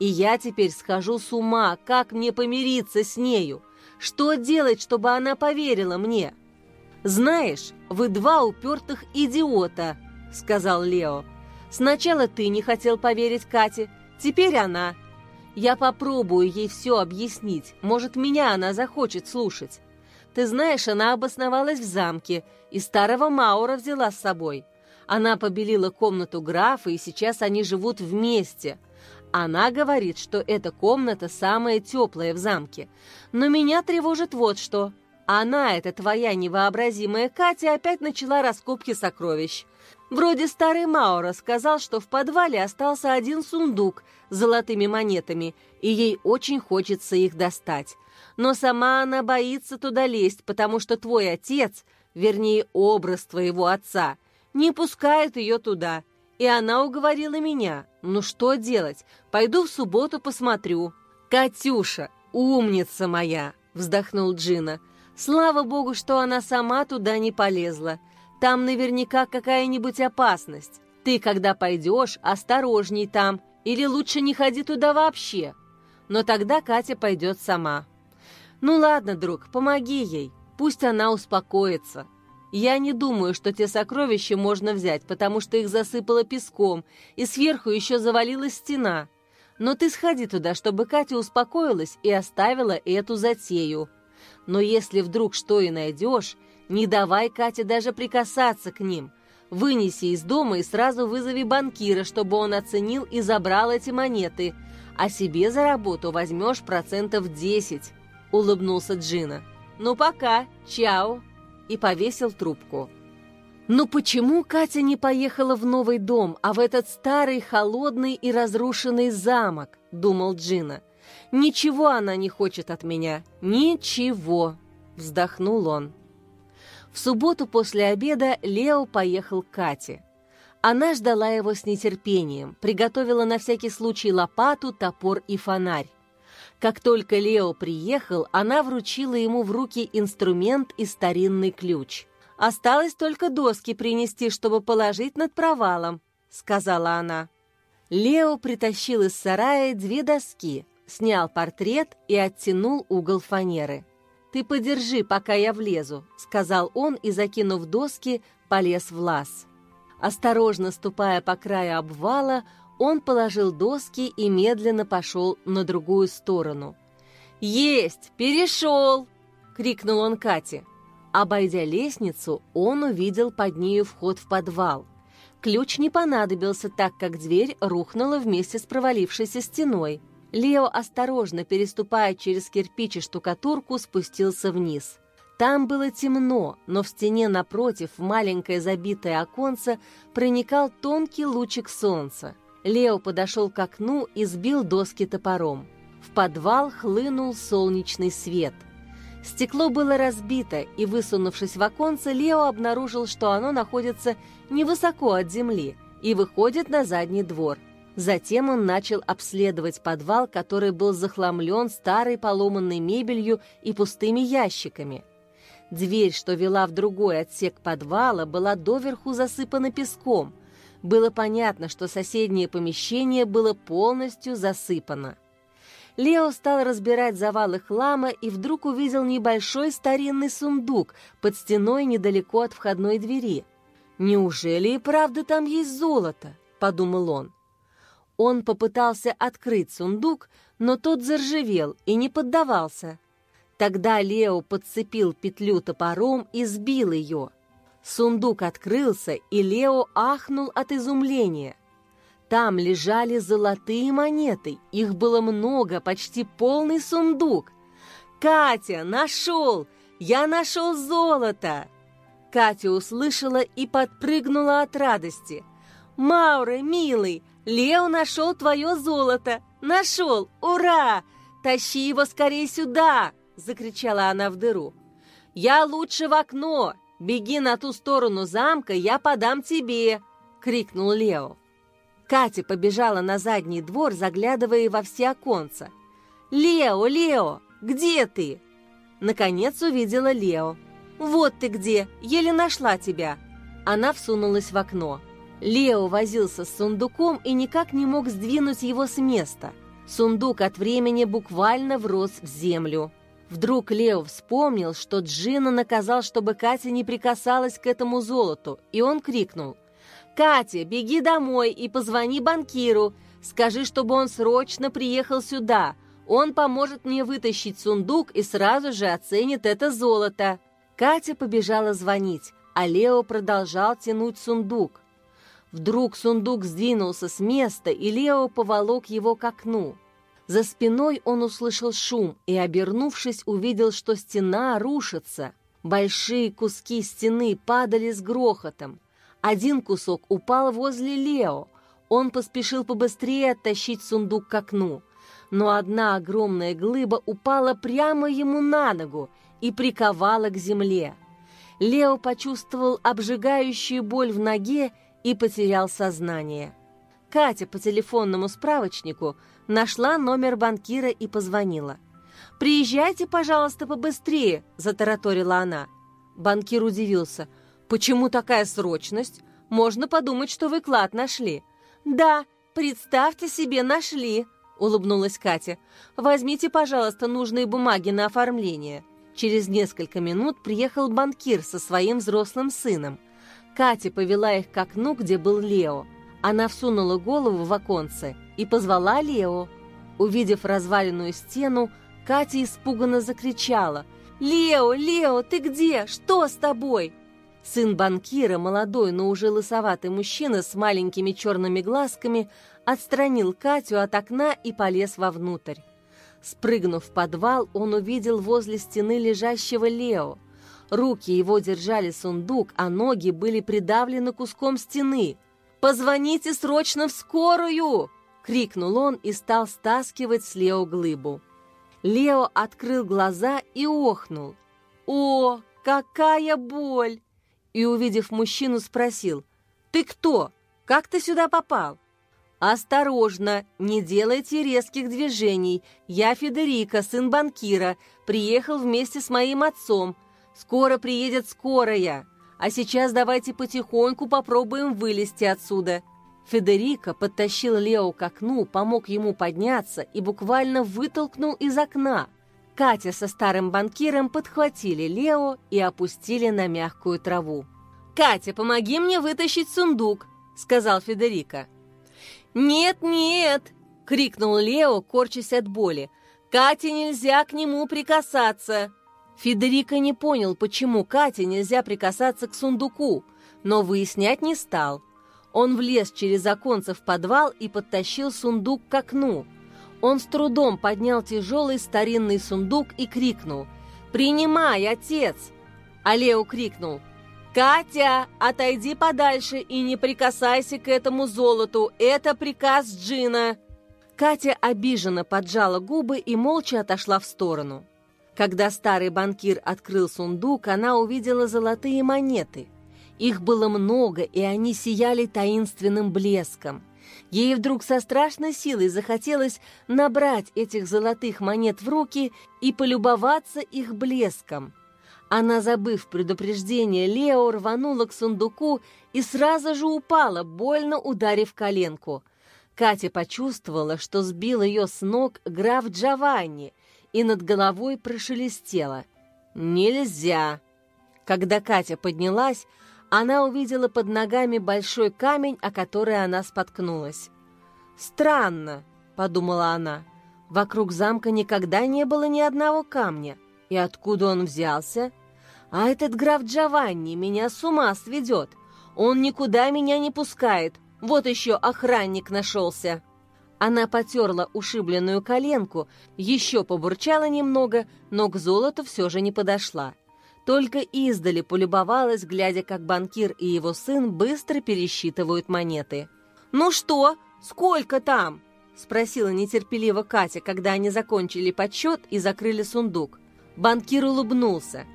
И я теперь схожу с ума, как мне помириться с нею? Что делать, чтобы она поверила мне? «Знаешь, вы два упертых идиота», — сказал Лео. «Сначала ты не хотел поверить Кате, теперь она». Я попробую ей все объяснить. Может, меня она захочет слушать. Ты знаешь, она обосновалась в замке и старого Маура взяла с собой. Она побелила комнату графа, и сейчас они живут вместе. Она говорит, что эта комната самая теплая в замке. Но меня тревожит вот что. Она, эта твоя невообразимая Катя, опять начала раскопки сокровищ. Вроде старый Маура сказал, что в подвале остался один сундук с золотыми монетами, и ей очень хочется их достать. Но сама она боится туда лезть, потому что твой отец, вернее, образ твоего отца, не пускает ее туда. И она уговорила меня. Ну что делать? Пойду в субботу посмотрю. «Катюша, умница моя!» — вздохнул Джина. «Слава богу, что она сама туда не полезла. Там наверняка какая-нибудь опасность. Ты, когда пойдешь, осторожней там, или лучше не ходи туда вообще. Но тогда Катя пойдет сама. Ну ладно, друг, помоги ей, пусть она успокоится. Я не думаю, что те сокровища можно взять, потому что их засыпало песком, и сверху еще завалилась стена. Но ты сходи туда, чтобы Катя успокоилась и оставила эту затею. Но если вдруг что и найдешь, не давай Кате даже прикасаться к ним. Вынеси из дома и сразу вызови банкира, чтобы он оценил и забрал эти монеты, а себе за работу возьмешь процентов 10», — улыбнулся Джина. «Ну пока, чао!» и повесил трубку. «Ну почему Катя не поехала в новый дом, а в этот старый, холодный и разрушенный замок?» — думал Джина. «Ничего она не хочет от меня. Ничего!» — вздохнул он. В субботу после обеда Лео поехал к Кате. Она ждала его с нетерпением, приготовила на всякий случай лопату, топор и фонарь. Как только Лео приехал, она вручила ему в руки инструмент и старинный ключ. «Осталось только доски принести, чтобы положить над провалом», — сказала она. Лео притащил из сарая две доски, снял портрет и оттянул угол фанеры. «Ты подержи, пока я влезу», — сказал он и, закинув доски, полез в лаз. Осторожно ступая по краю обвала, он положил доски и медленно пошел на другую сторону. «Есть! Перешел!» — крикнул он Кате. Обойдя лестницу, он увидел под нею вход в подвал. Ключ не понадобился, так как дверь рухнула вместе с провалившейся стеной. Лео, осторожно переступая через кирпич и штукатурку, спустился вниз. Там было темно, но в стене напротив, в маленькое забитое оконце, проникал тонкий лучик солнца. Лео подошел к окну и сбил доски топором. В подвал хлынул солнечный свет. Стекло было разбито, и, высунувшись в оконце, Лео обнаружил, что оно находится невысоко от земли и выходит на задний двор. Затем он начал обследовать подвал, который был захламлен старой поломанной мебелью и пустыми ящиками. Дверь, что вела в другой отсек подвала, была доверху засыпана песком. Было понятно, что соседнее помещение было полностью засыпано. Лео стал разбирать завалы хлама и вдруг увидел небольшой старинный сундук под стеной недалеко от входной двери. «Неужели и правда там есть золото?» — подумал он. Он попытался открыть сундук, но тот заржавел и не поддавался. Тогда Лео подцепил петлю топором и сбил ее. Сундук открылся, и Лео ахнул от изумления. Там лежали золотые монеты, их было много, почти полный сундук. «Катя, нашел! Я нашел золото!» Катя услышала и подпрыгнула от радости. «Маура, милый, Лео нашел твое золото! Нашел! Ура! Тащи его скорее сюда!» — закричала она в дыру. «Я лучше в окно! Беги на ту сторону замка, я подам тебе!» — крикнул Лео. Катя побежала на задний двор, заглядывая во все оконца. «Лео, Лео, где ты?» Наконец увидела Лео. «Вот ты где! Еле нашла тебя!» Она всунулась в окно. Лео возился с сундуком и никак не мог сдвинуть его с места. Сундук от времени буквально врос в землю. Вдруг Лео вспомнил, что Джина наказал, чтобы Катя не прикасалась к этому золоту, и он крикнул. «Катя, беги домой и позвони банкиру. Скажи, чтобы он срочно приехал сюда. Он поможет мне вытащить сундук и сразу же оценит это золото». Катя побежала звонить, а Лео продолжал тянуть сундук. Вдруг сундук сдвинулся с места, и Лео поволок его к окну. За спиной он услышал шум и, обернувшись, увидел, что стена рушится. Большие куски стены падали с грохотом. Один кусок упал возле Лео. Он поспешил побыстрее оттащить сундук к окну. Но одна огромная глыба упала прямо ему на ногу и приковала к земле. Лео почувствовал обжигающую боль в ноге и потерял сознание. Катя по телефонному справочнику нашла номер банкира и позвонила. «Приезжайте, пожалуйста, побыстрее», – затараторила она. Банкир удивился. «Почему такая срочность? Можно подумать, что вы клад нашли». «Да, представьте себе, нашли», — улыбнулась Катя. «Возьмите, пожалуйста, нужные бумаги на оформление». Через несколько минут приехал банкир со своим взрослым сыном. Катя повела их к окну, где был Лео. Она всунула голову в оконце и позвала Лео. Увидев разваленную стену, Катя испуганно закричала. «Лео, Лео, ты где? Что с тобой?» Сын банкира, молодой, но уже лысоватый мужчина с маленькими черными глазками, отстранил Катю от окна и полез вовнутрь. Спрыгнув в подвал, он увидел возле стены лежащего Лео. Руки его держали сундук, а ноги были придавлены куском стены. «Позвоните срочно в скорую!» — крикнул он и стал стаскивать с Лео глыбу. Лео открыл глаза и охнул. «О, какая боль!» и, увидев мужчину, спросил, «Ты кто? Как ты сюда попал?» «Осторожно, не делайте резких движений. Я Федерико, сын банкира, приехал вместе с моим отцом. Скоро приедет скорая. А сейчас давайте потихоньку попробуем вылезти отсюда». Федерико подтащил Лео к окну, помог ему подняться и буквально вытолкнул из окна. Катя со старым банкиром подхватили Лео и опустили на мягкую траву. «Катя, помоги мне вытащить сундук», — сказал Федерико. «Нет, нет!» — крикнул Лео, корчась от боли. «Кате нельзя к нему прикасаться!» Федерико не понял, почему Кате нельзя прикасаться к сундуку, но выяснять не стал. Он влез через оконце в подвал и подтащил сундук к окну — он с трудом поднял тяжелый старинный сундук и крикнул «Принимай, отец!» А крикнул «Катя, отойди подальше и не прикасайся к этому золоту, это приказ Джина!» Катя обиженно поджала губы и молча отошла в сторону. Когда старый банкир открыл сундук, она увидела золотые монеты. Их было много, и они сияли таинственным блеском. Ей вдруг со страшной силой захотелось набрать этих золотых монет в руки и полюбоваться их блеском. Она, забыв предупреждение, Лео рванула к сундуку и сразу же упала, больно ударив коленку. Катя почувствовала, что сбил ее с ног граф Джованни, и над головой прошелестело. «Нельзя!» Когда Катя поднялась, она увидела под ногами большой камень, о который она споткнулась. «Странно», — подумала она, — «вокруг замка никогда не было ни одного камня. И откуда он взялся? А этот граф Джованни меня с ума сведет. Он никуда меня не пускает. Вот еще охранник нашелся». Она потерла ушибленную коленку, еще побурчала немного, но к золоту все же не подошла. Только издали полюбовалась, глядя, как банкир и его сын быстро пересчитывают монеты. «Ну что, сколько там?» – спросила нетерпеливо Катя, когда они закончили подсчет и закрыли сундук. Банкир улыбнулся.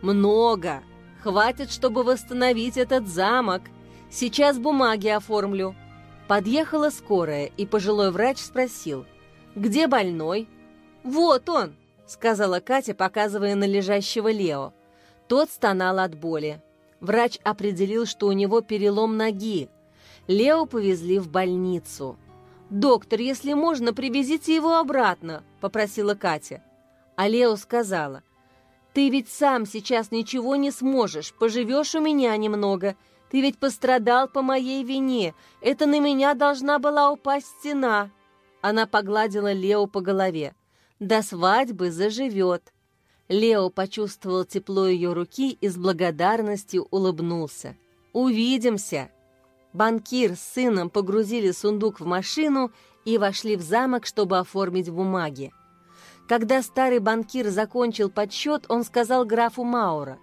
«Много. Хватит, чтобы восстановить этот замок. Сейчас бумаги оформлю». Подъехала скорая, и пожилой врач спросил. «Где больной?» «Вот он», — сказала Катя, показывая на лежащего Лео. Тот стонал от боли. Врач определил, что у него перелом ноги. Лео повезли в больницу. «Доктор, если можно, привезите его обратно», — попросила Катя. А Лео сказала, «Ты ведь сам сейчас ничего не сможешь, поживешь у меня немного. Ты ведь пострадал по моей вине. Это на меня должна была упасть стена». Она погладила Лео по голове. «До свадьбы заживет». Лео почувствовал тепло ее руки и с благодарностью улыбнулся. «Увидимся!» Банкир с сыном погрузили сундук в машину и вошли в замок, чтобы оформить бумаги. Когда старый банкир закончил подсчет, он сказал графу Маура,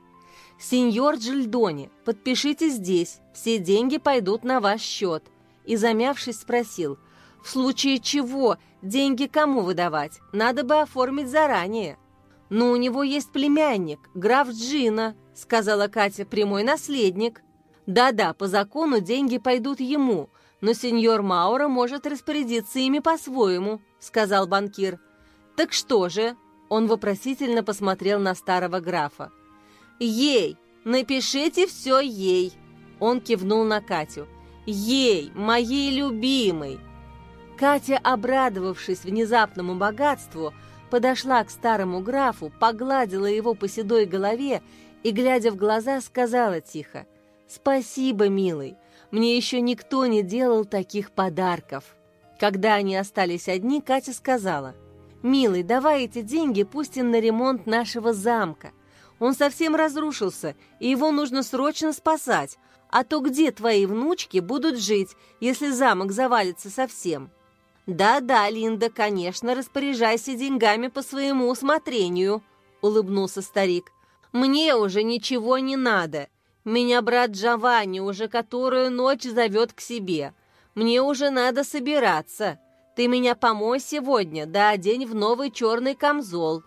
«Сеньор Джильдони, подпишите здесь, все деньги пойдут на ваш счет». И, замявшись, спросил, «В случае чего деньги кому выдавать? Надо бы оформить заранее». «Но у него есть племянник, граф Джина», — сказала Катя, — «прямой наследник». «Да-да, по закону деньги пойдут ему, но сеньор Маура может распорядиться ими по-своему», — сказал банкир. «Так что же?» — он вопросительно посмотрел на старого графа. «Ей, Напишите все ей!» Он кивнул на Катю. «Ей, моей любимой!» Катя, обрадовавшись внезапному богатству, подошла к старому графу, погладила его по седой голове и, глядя в глаза, сказала тихо, «Спасибо, милый, мне еще никто не делал таких подарков». Когда они остались одни, Катя сказала, «Милый, давай эти деньги пустим на ремонт нашего замка. Он совсем разрушился, и его нужно срочно спасать, а то где твои внучки будут жить, если замок завалится совсем?» «Да-да, Линда, конечно, распоряжайся деньгами по своему усмотрению», — улыбнулся старик. «Мне уже ничего не надо. Меня брат Джованни уже которую ночь зовет к себе. Мне уже надо собираться. Ты меня помой сегодня, да одень в новый черный камзол».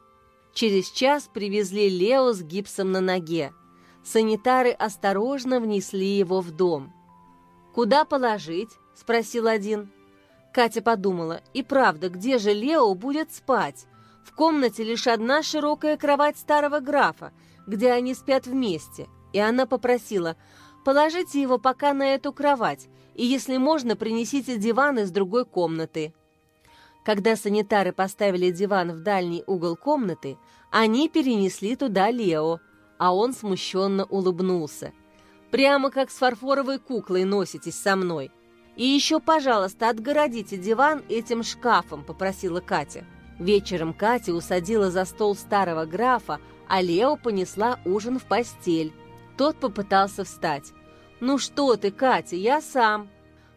Через час привезли Лео с гипсом на ноге. Санитары осторожно внесли его в дом. «Куда положить?» — спросил один. Катя подумала, и правда, где же Лео будет спать? В комнате лишь одна широкая кровать старого графа, где они спят вместе. И она попросила, положите его пока на эту кровать, и если можно, принесите диван из другой комнаты. Когда санитары поставили диван в дальний угол комнаты, они перенесли туда Лео, а он смущенно улыбнулся. «Прямо как с фарфоровой куклой носитесь со мной», «И еще, пожалуйста, отгородите диван этим шкафом», — попросила Катя. Вечером Катя усадила за стол старого графа, а Лео понесла ужин в постель. Тот попытался встать. «Ну что ты, Катя, я сам».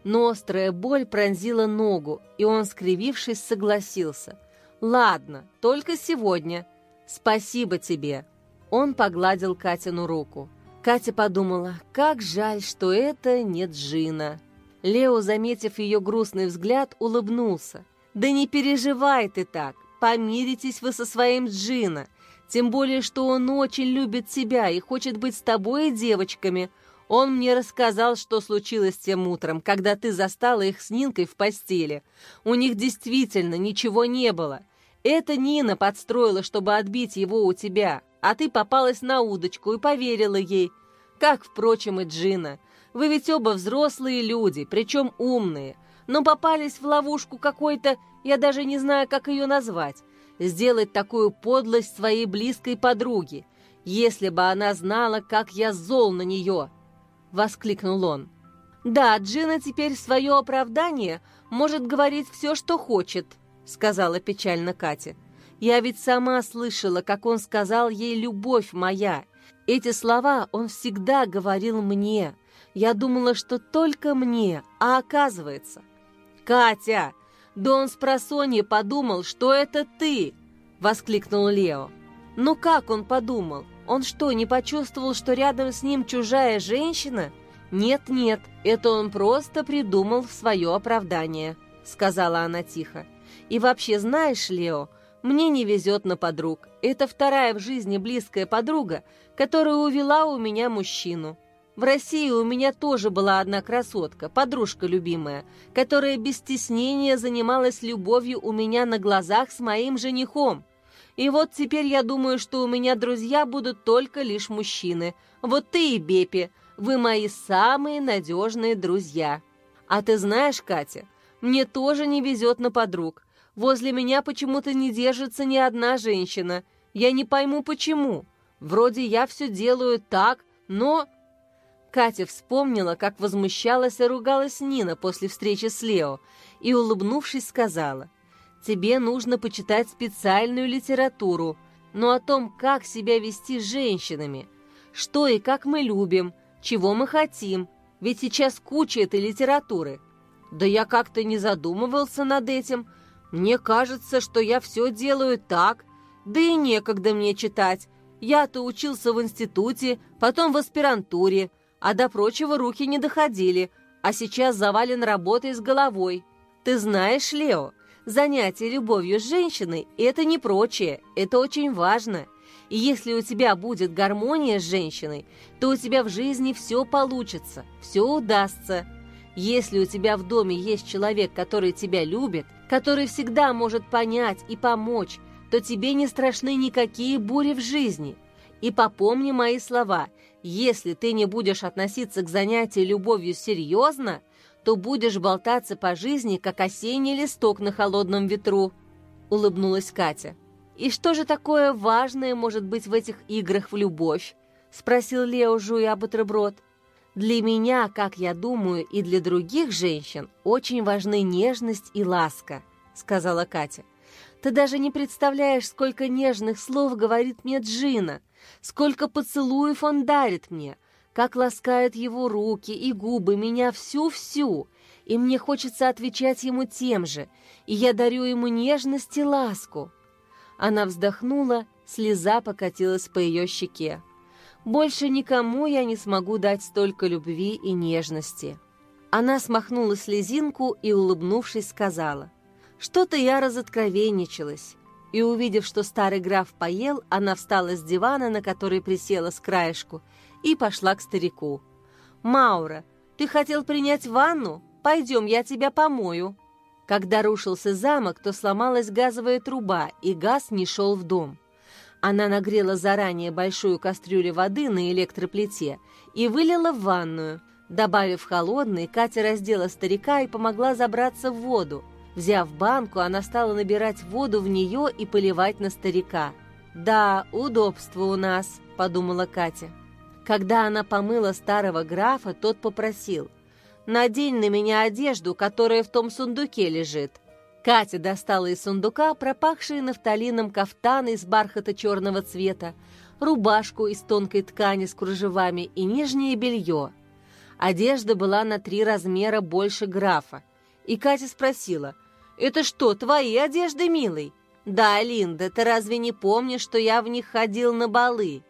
Но острая боль пронзила ногу, и он, скривившись, согласился. «Ладно, только сегодня. Спасибо тебе». Он погладил Катину руку. Катя подумала, как жаль, что это не Джина. Лео, заметив ее грустный взгляд, улыбнулся. «Да не переживай ты так, помиритесь вы со своим Джина, тем более, что он очень любит тебя и хочет быть с тобой и девочками. Он мне рассказал, что случилось тем утром, когда ты застала их с Нинкой в постели. У них действительно ничего не было. Это Нина подстроила, чтобы отбить его у тебя, а ты попалась на удочку и поверила ей. Как, впрочем, и Джина. Вы ведь оба взрослые люди, причем умные, но попались в ловушку какой-то, я даже не знаю, как ее назвать, сделать такую подлость своей близкой подруге, если бы она знала, как я зол на нее!» — воскликнул он. «Да, Джина теперь свое оправдание может говорить все, что хочет», — сказала печально Катя. «Я ведь сама слышала, как он сказал ей «любовь моя». Эти слова он всегда говорил мне, я думала, что только мне, а оказывается... «Катя! Да он с просонья подумал, что это ты!» — воскликнул Лео. «Ну как он подумал? Он что, не почувствовал, что рядом с ним чужая женщина?» «Нет-нет, это он просто придумал в свое оправдание», — сказала она тихо. «И вообще, знаешь, Лео, мне не везет на подруг. Это вторая в жизни близкая подруга, которая увела у меня мужчину. В России у меня тоже была одна красотка, подружка любимая, которая без стеснения занималась любовью у меня на глазах с моим женихом. И вот теперь я думаю, что у меня друзья будут только лишь мужчины. Вот ты и Бепи, вы мои самые надежные друзья. А ты знаешь, Катя, мне тоже не везет на подруг. Возле меня почему-то не держится ни одна женщина. Я не пойму, почему. Вроде я все делаю так, но Катя вспомнила, как возмущалась и ругалась Нина после встречи с Лео, и, улыбнувшись, сказала, «Тебе нужно почитать специальную литературу, но о том, как себя вести с женщинами, что и как мы любим, чего мы хотим, ведь сейчас куча этой литературы». «Да я как-то не задумывался над этим. Мне кажется, что я все делаю так, да и некогда мне читать. Я-то учился в институте, потом в аспирантуре, а до прочего руки не доходили, а сейчас завален работой с головой. Ты знаешь, Лео, занятие любовью с женщиной – это не прочее, это очень важно. И если у тебя будет гармония с женщиной, то у тебя в жизни все получится, все удастся. Если у тебя в доме есть человек, который тебя любит, который всегда может понять и помочь, то тебе не страшны никакие бури в жизни. И попомни мои слова – Если ты не будешь относиться к занятию любовью серьезно, то будешь болтаться по жизни, как осенний листок на холодном ветру», — улыбнулась Катя. «И что же такое важное может быть в этих играх в любовь?» — спросил Лео, жуя бутерброд. «Для меня, как я думаю, и для других женщин очень важны нежность и ласка», — сказала Катя. «Ты даже не представляешь, сколько нежных слов говорит мне Джина, сколько поцелуев он дарит мне, как ласкают его руки и губы меня всю-всю, и мне хочется отвечать ему тем же, и я дарю ему нежность и ласку». Она вздохнула, слеза покатилась по ее щеке. «Больше никому я не смогу дать столько любви и нежности». Она смахнула слезинку и, улыбнувшись, сказала, «Что-то я разоткровенничалась». И, увидев, что старый граф поел, она встала с дивана, на который присела с краешку, и пошла к старику. «Маура, ты хотел принять ванну? Пойдем, я тебя помою». Когда рушился замок, то сломалась газовая труба, и газ не шел в дом. Она нагрела заранее большую кастрюлю воды на электроплите и вылила в ванную. Добавив холодный, Катя раздела старика и помогла забраться в воду. Взяв банку, она стала набирать воду в нее и поливать на старика. «Да, удобство у нас», — подумала Катя. Когда она помыла старого графа, тот попросил — Надень на меня одежду, которая в том сундуке лежит». Катя достала из сундука пропахшие нафталином кафтан из бархата черного цвета, рубашку из тонкой ткани с кружевами и нижнее белье. Одежда была на три размера больше графа. И Катя спросила, «Это что, твои одежды, милый?» «Да, Линда, ты разве не помнишь, что я в них ходил на балы?»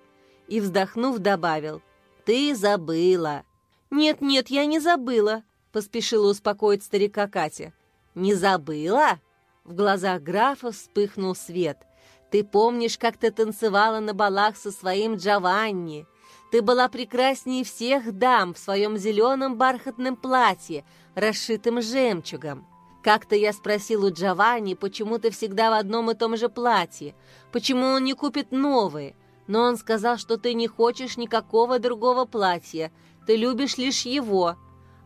И, вздохнув, добавил, «Ты забыла». «Нет-нет, я не забыла», — поспешила успокоить старика Катя. «Не забыла?» В глазах графа вспыхнул свет. «Ты помнишь, как ты танцевала на балах со своим Джованни? Ты была прекраснее всех дам в своем зеленом бархатном платье, расшитым жемчугом. Как-то я спросил у Джованни, почему ты всегда в одном и том же платье, почему он не купит новые, но он сказал, что ты не хочешь никакого другого платья, ты любишь лишь его,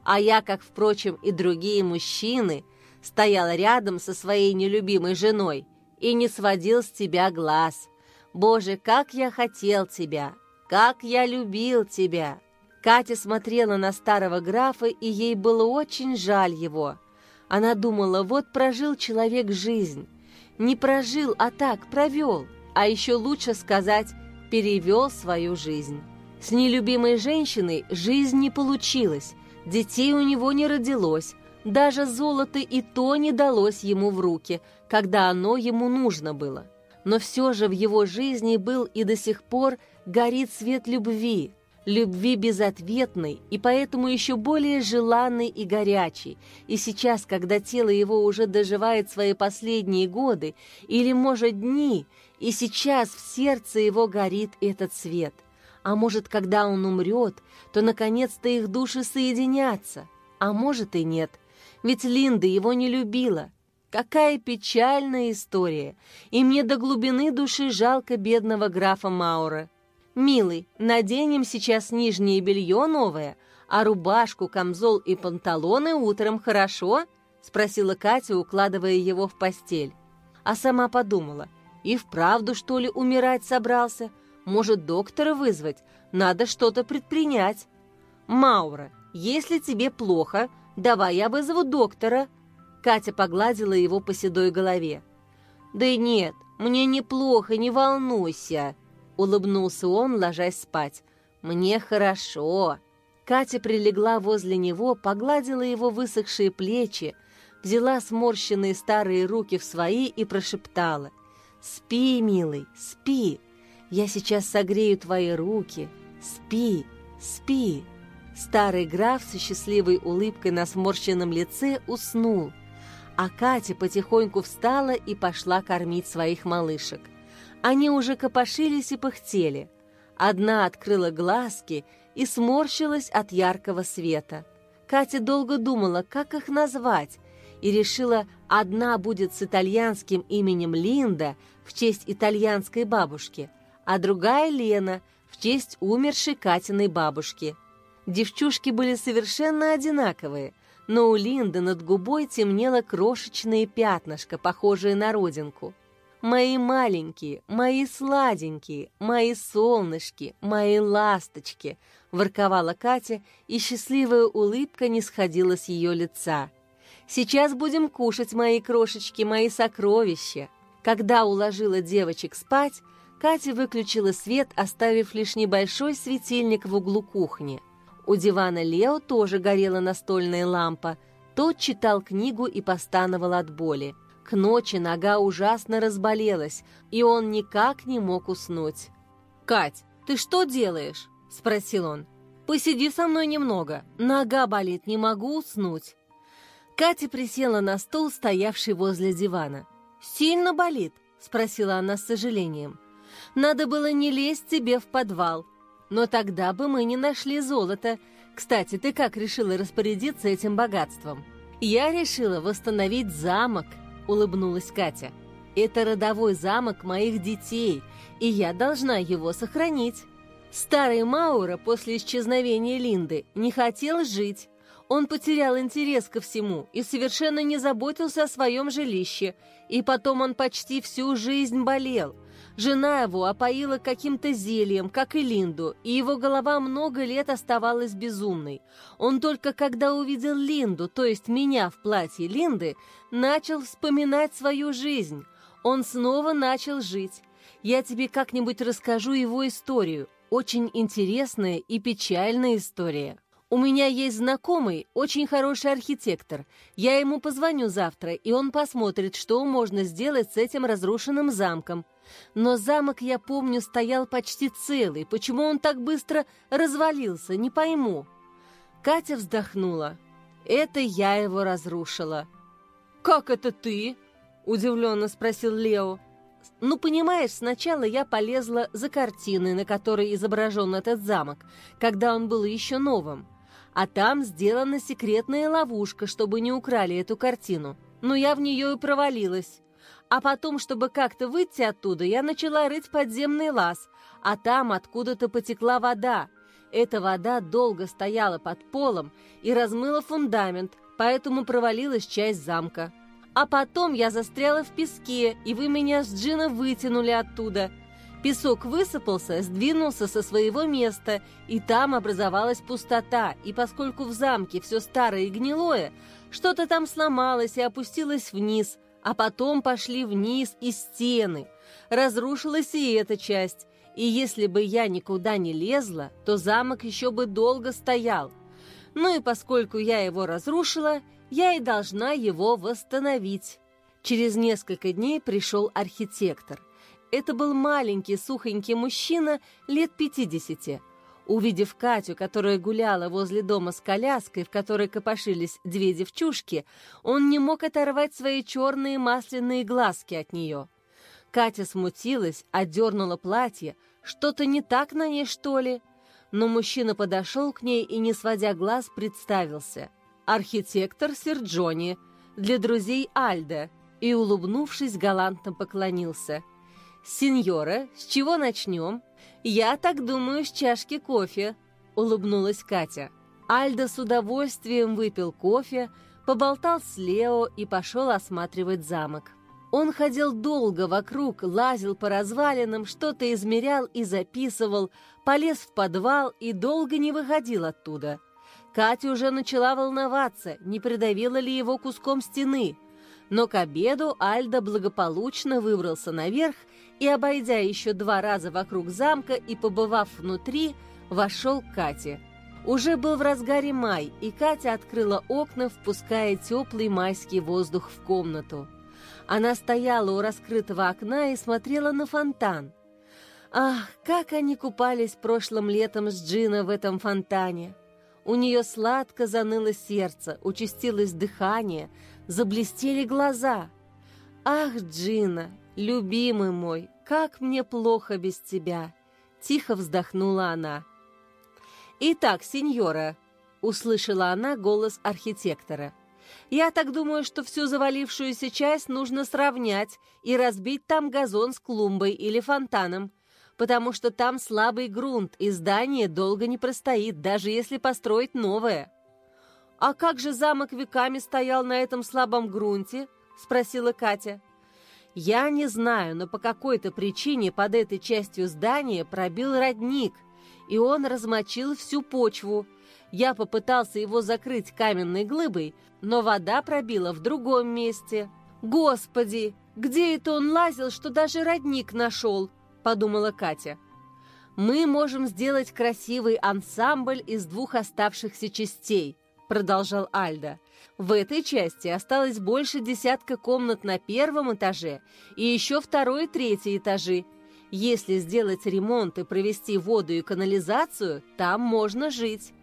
а я, как, впрочем, и другие мужчины, стоял рядом со своей нелюбимой женой и не сводил с тебя глаз. Боже, как я хотел тебя, как я любил тебя!» Катя смотрела на старого графа, и ей было очень жаль его. Она думала, вот прожил человек жизнь. Не прожил, а так, провел. А еще лучше сказать, перевел свою жизнь. С нелюбимой женщиной жизнь не получилась, детей у него не родилось, даже золото и то не далось ему в руки, когда оно ему нужно было. Но все же в его жизни был и до сих пор горит свет любви, любви безответной и поэтому еще более желанной и горячей. И сейчас, когда тело его уже доживает свои последние годы или, может, дни, и сейчас в сердце его горит этот свет – а может, когда он умрет, то наконец-то их души соединятся. А может и нет, ведь Линда его не любила. Какая печальная история, и мне до глубины души жалко бедного графа Маура. «Милый, наденем сейчас нижнее белье новое, а рубашку, камзол и панталоны утром хорошо?» — спросила Катя, укладывая его в постель. А сама подумала, и вправду, что ли, умирать собрался — может, доктора вызвать? Надо что-то предпринять. Маура, если тебе плохо, давай я вызову доктора. Катя погладила его по седой голове. Да и нет, мне неплохо, не волнуйся. Улыбнулся он, ложась спать. Мне хорошо. Катя прилегла возле него, погладила его высохшие плечи, взяла сморщенные старые руки в свои и прошептала. «Спи, милый, спи, я сейчас согрею твои руки. Спи, спи!» Старый граф со счастливой улыбкой на сморщенном лице уснул, а Катя потихоньку встала и пошла кормить своих малышек. Они уже копошились и пыхтели. Одна открыла глазки и сморщилась от яркого света. Катя долго думала, как их назвать, и решила, одна будет с итальянским именем Линда в честь итальянской бабушки – а другая Лена в честь умершей Катиной бабушки. Девчушки были совершенно одинаковые, но у Линды над губой темнело крошечное пятнышко, похожее на родинку. «Мои маленькие, мои сладенькие, мои солнышки, мои ласточки!» — ворковала Катя, и счастливая улыбка не сходила с ее лица. «Сейчас будем кушать, мои крошечки, мои сокровища!» Когда уложила девочек спать, Катя выключила свет, оставив лишь небольшой светильник в углу кухни. У дивана Лео тоже горела настольная лампа. Тот читал книгу и постановал от боли. К ночи нога ужасно разболелась, и он никак не мог уснуть. «Кать, ты что делаешь?» – спросил он. «Посиди со мной немного. Нога болит, не могу уснуть». Катя присела на стул, стоявший возле дивана. «Сильно болит?» – спросила она с сожалением. «Надо было не лезть тебе в подвал. Но тогда бы мы не нашли золото. Кстати, ты как решила распорядиться этим богатством?» «Я решила восстановить замок», улыбнулась Катя. «Это родовой замок моих детей, и я должна его сохранить». Старый Маура после исчезновения Линды не хотел жить. Он потерял интерес ко всему и совершенно не заботился о своем жилище, и потом он почти всю жизнь болел – Жена его опоила каким-то зельем, как и Линду, и его голова много лет оставалась безумной. Он только когда увидел Линду, то есть меня в платье Линды, начал вспоминать свою жизнь. Он снова начал жить. Я тебе как-нибудь расскажу его историю. Очень интересная и печальная история. У меня есть знакомый, очень хороший архитектор. Я ему позвоню завтра, и он посмотрит, что можно сделать с этим разрушенным замком. Но замок, я помню, стоял почти целый. Почему он так быстро развалился, не пойму. Катя вздохнула. Это я его разрушила. «Как это ты?» – удивленно спросил Лео. «Ну, понимаешь, сначала я полезла за картиной, на которой изображен этот замок, когда он был еще новым. А там сделана секретная ловушка, чтобы не украли эту картину. Но я в нее и провалилась. А потом, чтобы как-то выйти оттуда, я начала рыть подземный лаз, а там откуда-то потекла вода. Эта вода долго стояла под полом и размыла фундамент, поэтому провалилась часть замка. А потом я застряла в песке, и вы меня с Джина вытянули оттуда. Песок высыпался, сдвинулся со своего места, и там образовалась пустота, и поскольку в замке все старое и гнилое, что-то там сломалось и опустилось вниз – а потом пошли вниз и стены. Разрушилась и эта часть, и если бы я никуда не лезла, то замок еще бы долго стоял. Ну и поскольку я его разрушила, я и должна его восстановить. Через несколько дней пришел архитектор. Это был маленький сухонький мужчина лет пятидесяти. Увидев Катю, которая гуляла возле дома с коляской, в которой копошились две девчушки, он не мог оторвать свои черные масляные глазки от нее. Катя смутилась, отдернула платье. Что-то не так на ней, что ли? Но мужчина подошел к ней и, не сводя глаз, представился. «Архитектор Серджони, для друзей Альда», и, улыбнувшись, галантно поклонился. «Сеньора, с чего начнем?» «Я так думаю, с чашки кофе», — улыбнулась Катя. Альда с удовольствием выпил кофе, поболтал с Лео и пошел осматривать замок. Он ходил долго вокруг, лазил по развалинам, что-то измерял и записывал, полез в подвал и долго не выходил оттуда. Катя уже начала волноваться, не придавила ли его куском стены — но к обеду Альда благополучно выбрался наверх и, обойдя еще два раза вокруг замка и побывав внутри, вошел к Кате. Уже был в разгаре май, и Катя открыла окна, впуская теплый майский воздух в комнату. Она стояла у раскрытого окна и смотрела на фонтан. Ах, как они купались прошлым летом с Джина в этом фонтане! У нее сладко заныло сердце, участилось дыхание, заблестели глаза. «Ах, Джина, любимый мой, как мне плохо без тебя!» Тихо вздохнула она. «Итак, сеньора», — услышала она голос архитектора, «я так думаю, что всю завалившуюся часть нужно сравнять и разбить там газон с клумбой или фонтаном. потому что там слабый грунт, и здание долго не простоит, даже если построить новое». «А как же замок веками стоял на этом слабом грунте?» — спросила Катя. «Я не знаю, но по какой-то причине под этой частью здания пробил родник, и он размочил всю почву. Я попытался его закрыть каменной глыбой, но вода пробила в другом месте. Господи, где это он лазил, что даже родник нашел?» — подумала Катя. «Мы можем сделать красивый ансамбль из двух оставшихся частей», продолжал Альда. «В этой части осталось больше десятка комнат на первом этаже и еще второй и третий этажи. Если сделать ремонт и провести воду и канализацию, там можно жить.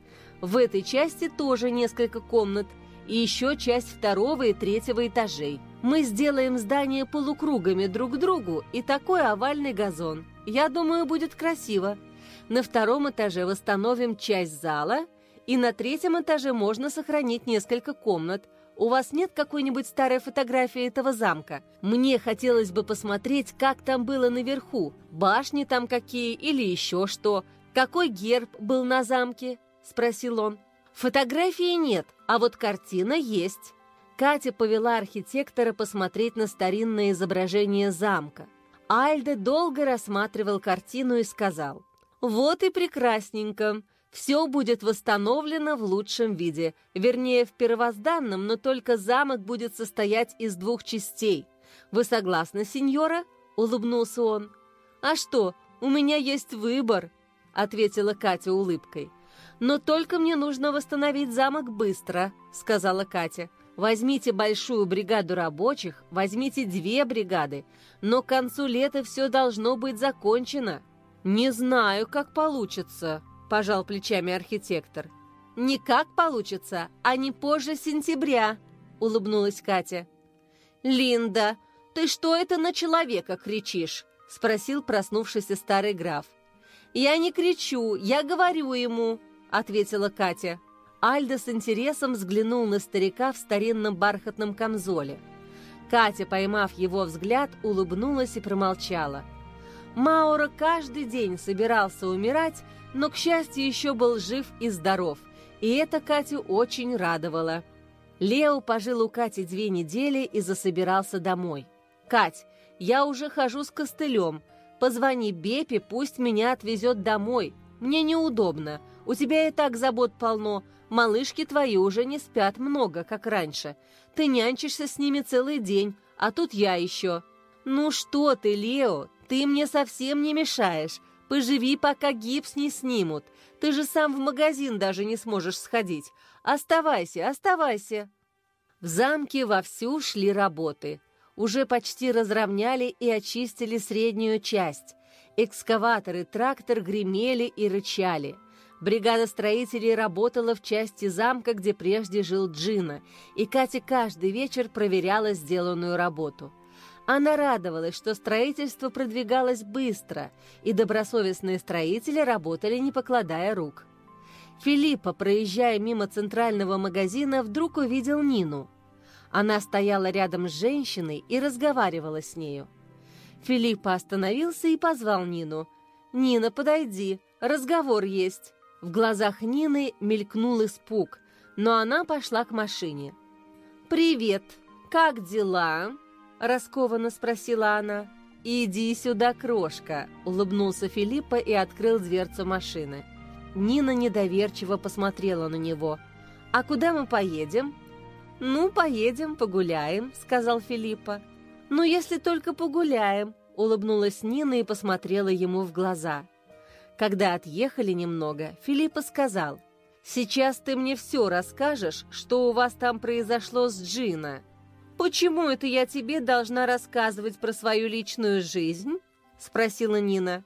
В этой части тоже несколько комнат и еще часть второго и третьего этажей. Мы сделаем здание полукругами друг к другу и такой овальный газон. Я думаю, будет красиво. На втором этаже восстановим часть зала – и на третьем этаже можно сохранить несколько комнат. У вас нет какой-нибудь старой фотографии этого замка? Мне хотелось бы посмотреть, как там было наверху. Башни там какие или еще что. Какой герб был на замке?» – спросил он. «Фотографии нет, а вот картина есть». Катя повела архитектора посмотреть на старинное изображение замка. Альде долго рассматривал картину и сказал, «Вот и прекрасненько все будет восстановлено в лучшем виде, вернее, в первозданном, но только замок будет состоять из двух частей. Вы согласны, сеньора?» — улыбнулся он. «А что, у меня есть выбор», — ответила Катя улыбкой. «Но только мне нужно восстановить замок быстро», — сказала Катя. «Возьмите большую бригаду рабочих, возьмите две бригады, но к концу лета все должно быть закончено». «Не знаю, как получится», — пожал плечами архитектор. «Никак получится, а не позже сентября», — улыбнулась Катя. «Линда, ты что это на человека кричишь?» — спросил проснувшийся старый граф. «Я не кричу, я говорю ему», — ответила Катя. Альда с интересом взглянул на старика в старинном бархатном камзоле. Катя, поймав его взгляд, улыбнулась и промолчала. Маура каждый день собирался умирать, но, к счастью, еще был жив и здоров, и это Катю очень радовало. Лео пожил у Кати две недели и засобирался домой. «Кать, я уже хожу с костылем. Позвони Бепе, пусть меня отвезет домой. Мне неудобно. У тебя и так забот полно. Малышки твои уже не спят много, как раньше. Ты нянчишься с ними целый день, а тут я еще». «Ну что ты, Лео, ты мне совсем не мешаешь. Поживи, пока гипс не снимут. Ты же сам в магазин даже не сможешь сходить. Оставайся, оставайся!» В замке вовсю шли работы. Уже почти разровняли и очистили среднюю часть. Экскаватор и трактор гремели и рычали. Бригада строителей работала в части замка, где прежде жил Джина, и Катя каждый вечер проверяла сделанную работу – она радовалась, что строительство продвигалось быстро, и добросовестные строители работали, не покладая рук. Филиппа, проезжая мимо центрального магазина, вдруг увидел Нину. Она стояла рядом с женщиной и разговаривала с нею. Филиппа остановился и позвал Нину. «Нина, подойди, разговор есть». В глазах Нины мелькнул испуг, но она пошла к машине. «Привет, как дела?» — раскованно спросила она. «Иди сюда, крошка!» — улыбнулся Филиппа и открыл дверцу машины. Нина недоверчиво посмотрела на него. «А куда мы поедем?» «Ну, поедем, погуляем», — сказал Филиппа. «Ну, если только погуляем», — улыбнулась Нина и посмотрела ему в глаза. Когда отъехали немного, Филиппа сказал, «Сейчас ты мне все расскажешь, что у вас там произошло с Джина». «Почему это я тебе должна рассказывать про свою личную жизнь?» — спросила Нина.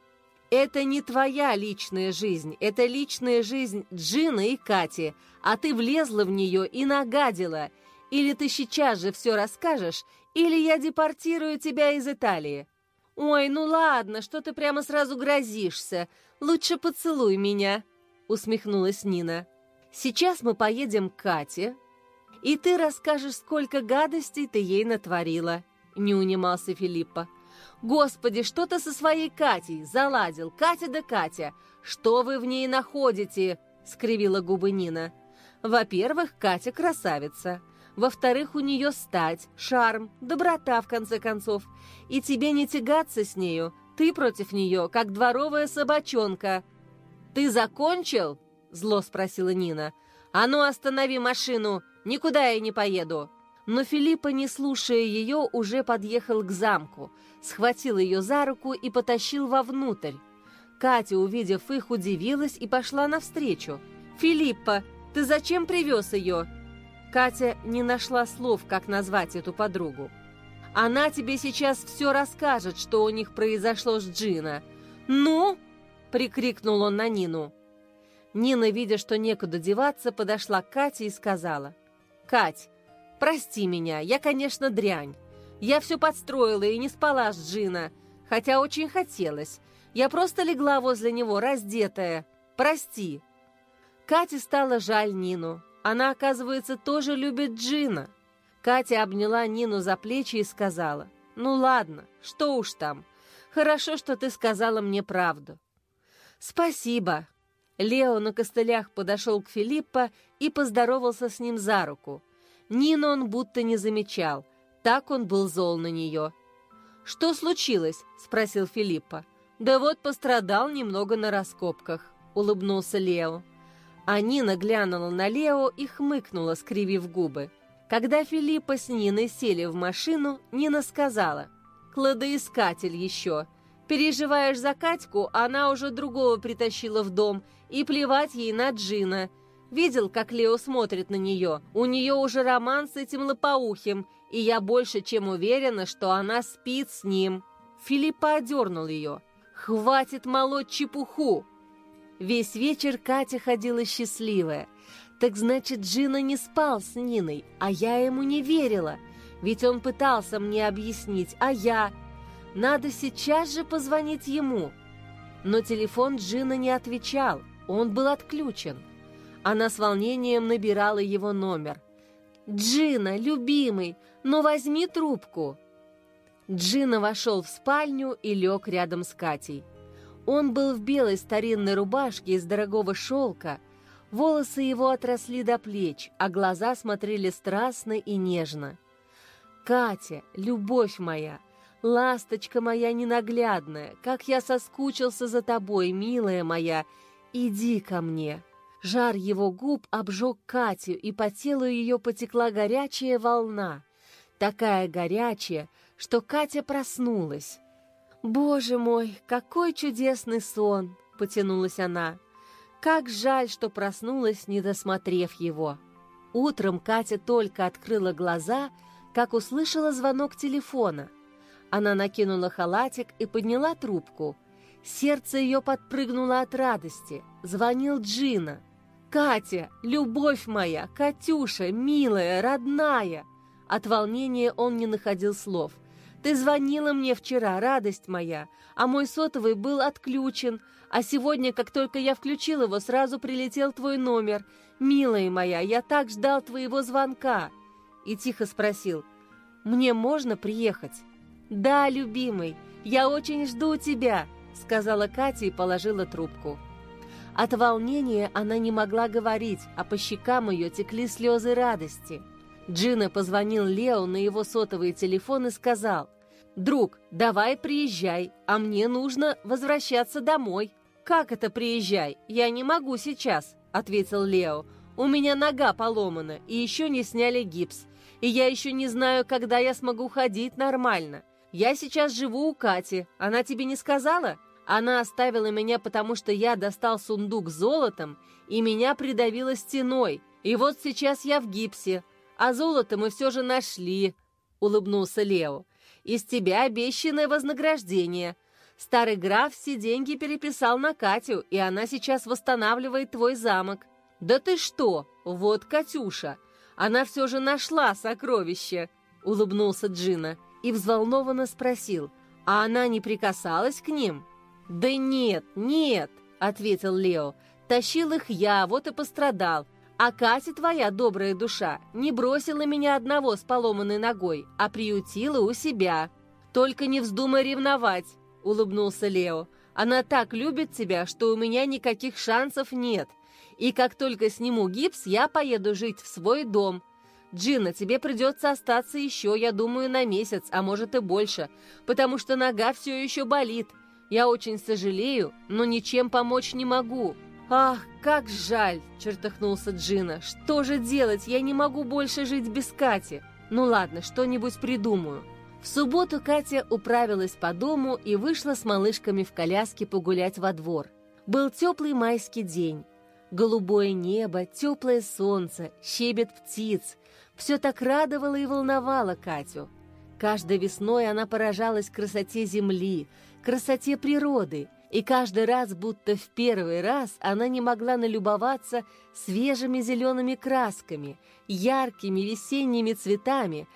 «Это не твоя личная жизнь, это личная жизнь Джина и Кати, а ты влезла в нее и нагадила. Или ты сейчас же все расскажешь, или я депортирую тебя из Италии». «Ой, ну ладно, что ты прямо сразу грозишься. Лучше поцелуй меня», — усмехнулась Нина. «Сейчас мы поедем к Кате, и ты расскажешь, сколько гадостей ты ей натворила», — не унимался Филиппа. «Господи, что ты со своей Катей заладил? Катя да Катя! Что вы в ней находите?» — скривила губы Нина. «Во-первых, Катя красавица. Во-вторых, у нее стать, шарм, доброта, в конце концов. И тебе не тягаться с нею. Ты против нее, как дворовая собачонка». «Ты закончил?» — зло спросила Нина. «А ну, останови машину! Никуда я не поеду!» Но Филиппа, не слушая ее, уже подъехал к замку, схватил ее за руку и потащил вовнутрь. Катя, увидев их, удивилась и пошла навстречу. «Филиппа, ты зачем привез ее?» Катя не нашла слов, как назвать эту подругу. «Она тебе сейчас все расскажет, что у них произошло с Джина». «Ну?» — прикрикнул он на Нину. Нина, видя, что некуда деваться, подошла к Кате и сказала. «Кать, прости меня, я, конечно, дрянь. Я все подстроила и не спала с Джина, хотя очень хотелось. Я просто легла возле него, раздетая. Прости». Кате стало жаль Нину. Она, оказывается, тоже любит Джина. Катя обняла Нину за плечи и сказала, «Ну ладно, что уж там. Хорошо, что ты сказала мне правду». «Спасибо», Лео на костылях подошел к Филиппо и поздоровался с ним за руку. Нину он будто не замечал, так он был зол на нее. «Что случилось?» — спросил Филиппо. «Да вот пострадал немного на раскопках», — улыбнулся Лео. А Нина глянула на Лео и хмыкнула, скривив губы. Когда Филиппа с Ниной сели в машину, Нина сказала, «Кладоискатель еще. Переживаешь за Катьку, она уже другого притащила в дом и плевать ей на Джина. Видел, как Лео смотрит на нее? У нее уже роман с этим лопоухим, и я больше чем уверена, что она спит с ним». Филиппа одернул ее. «Хватит молоть чепуху!» Весь вечер Катя ходила счастливая. Так значит, Джина не спал с Ниной, а я ему не верила. Ведь он пытался мне объяснить, а я... Надо сейчас же позвонить ему. Но телефон Джина не отвечал. Он был отключен. Она с волнением набирала его номер. «Джина, любимый, ну возьми трубку!» Джина вошел в спальню и лег рядом с Катей. Он был в белой старинной рубашке из дорогого шелка, волосы его отросли до плеч, а глаза смотрели страстно и нежно. «Катя, любовь моя, ласточка моя ненаглядная, как я соскучился за тобой, милая моя, «Иди ко мне!» Жар его губ обжег Катю, и по телу ее потекла горячая волна. Такая горячая, что Катя проснулась. «Боже мой, какой чудесный сон!» — потянулась она. «Как жаль, что проснулась, не досмотрев его!» Утром Катя только открыла глаза, как услышала звонок телефона. Она накинула халатик и подняла трубку — Сердце ее подпрыгнуло от радости. Звонил Джина. «Катя, любовь моя, Катюша, милая, родная!» От волнения он не находил слов. «Ты звонила мне вчера, радость моя, а мой сотовый был отключен, а сегодня, как только я включил его, сразу прилетел твой номер. Милая моя, я так ждал твоего звонка!» И тихо спросил, «Мне можно приехать?» «Да, любимый, я очень жду тебя!» сказала Катя и положила трубку. От волнения она не могла говорить, а по щекам ее текли слезы радости. Джина позвонил Лео на его сотовый телефон и сказал, «Друг, давай приезжай, а мне нужно возвращаться домой». «Как это приезжай? Я не могу сейчас», — ответил Лео. «У меня нога поломана, и еще не сняли гипс. И я еще не знаю, когда я смогу ходить нормально. Я сейчас живу у Кати. Она тебе не сказала? Она оставила меня, потому что я достал сундук с золотом, и меня придавило стеной. И вот сейчас я в гипсе. А золото мы все же нашли», — улыбнулся Лео. «Из тебя обещанное вознаграждение. Старый граф все деньги переписал на Катю, и она сейчас восстанавливает твой замок». «Да ты что? Вот Катюша! Она все же нашла сокровище!» — улыбнулся Джина и взволнованно спросил. «А она не прикасалась к ним?» «Да нет, нет!» — ответил Лео. «Тащил их я, вот и пострадал. А Катя, твоя добрая душа, не бросила меня одного с поломанной ногой, а приютила у себя». «Только не вздумай ревновать», — улыбнулся Лео. «Она так любит тебя, что у меня никаких шансов нет. И как только сниму гипс, я поеду жить в свой дом. Джина, тебе придется остаться еще, я думаю, на месяц, а может и больше, потому что нога все еще болит. Я очень сожалею, но ничем помочь не могу». «Ах, как жаль!» — чертыхнулся Джина. «Что же делать? Я не могу больше жить без Кати. Ну ладно, что-нибудь придумаю». В субботу Катя управилась по дому и вышла с малышками в коляске погулять во двор. Был теплый майский день. Голубое небо, теплое солнце, щебет птиц. Все так радовало и волновало Катю. Каждой весной она поражалась красоте земли, красоте природы, и каждый раз, будто в первый раз, она не могла налюбоваться свежими зелеными красками, яркими весенними цветами,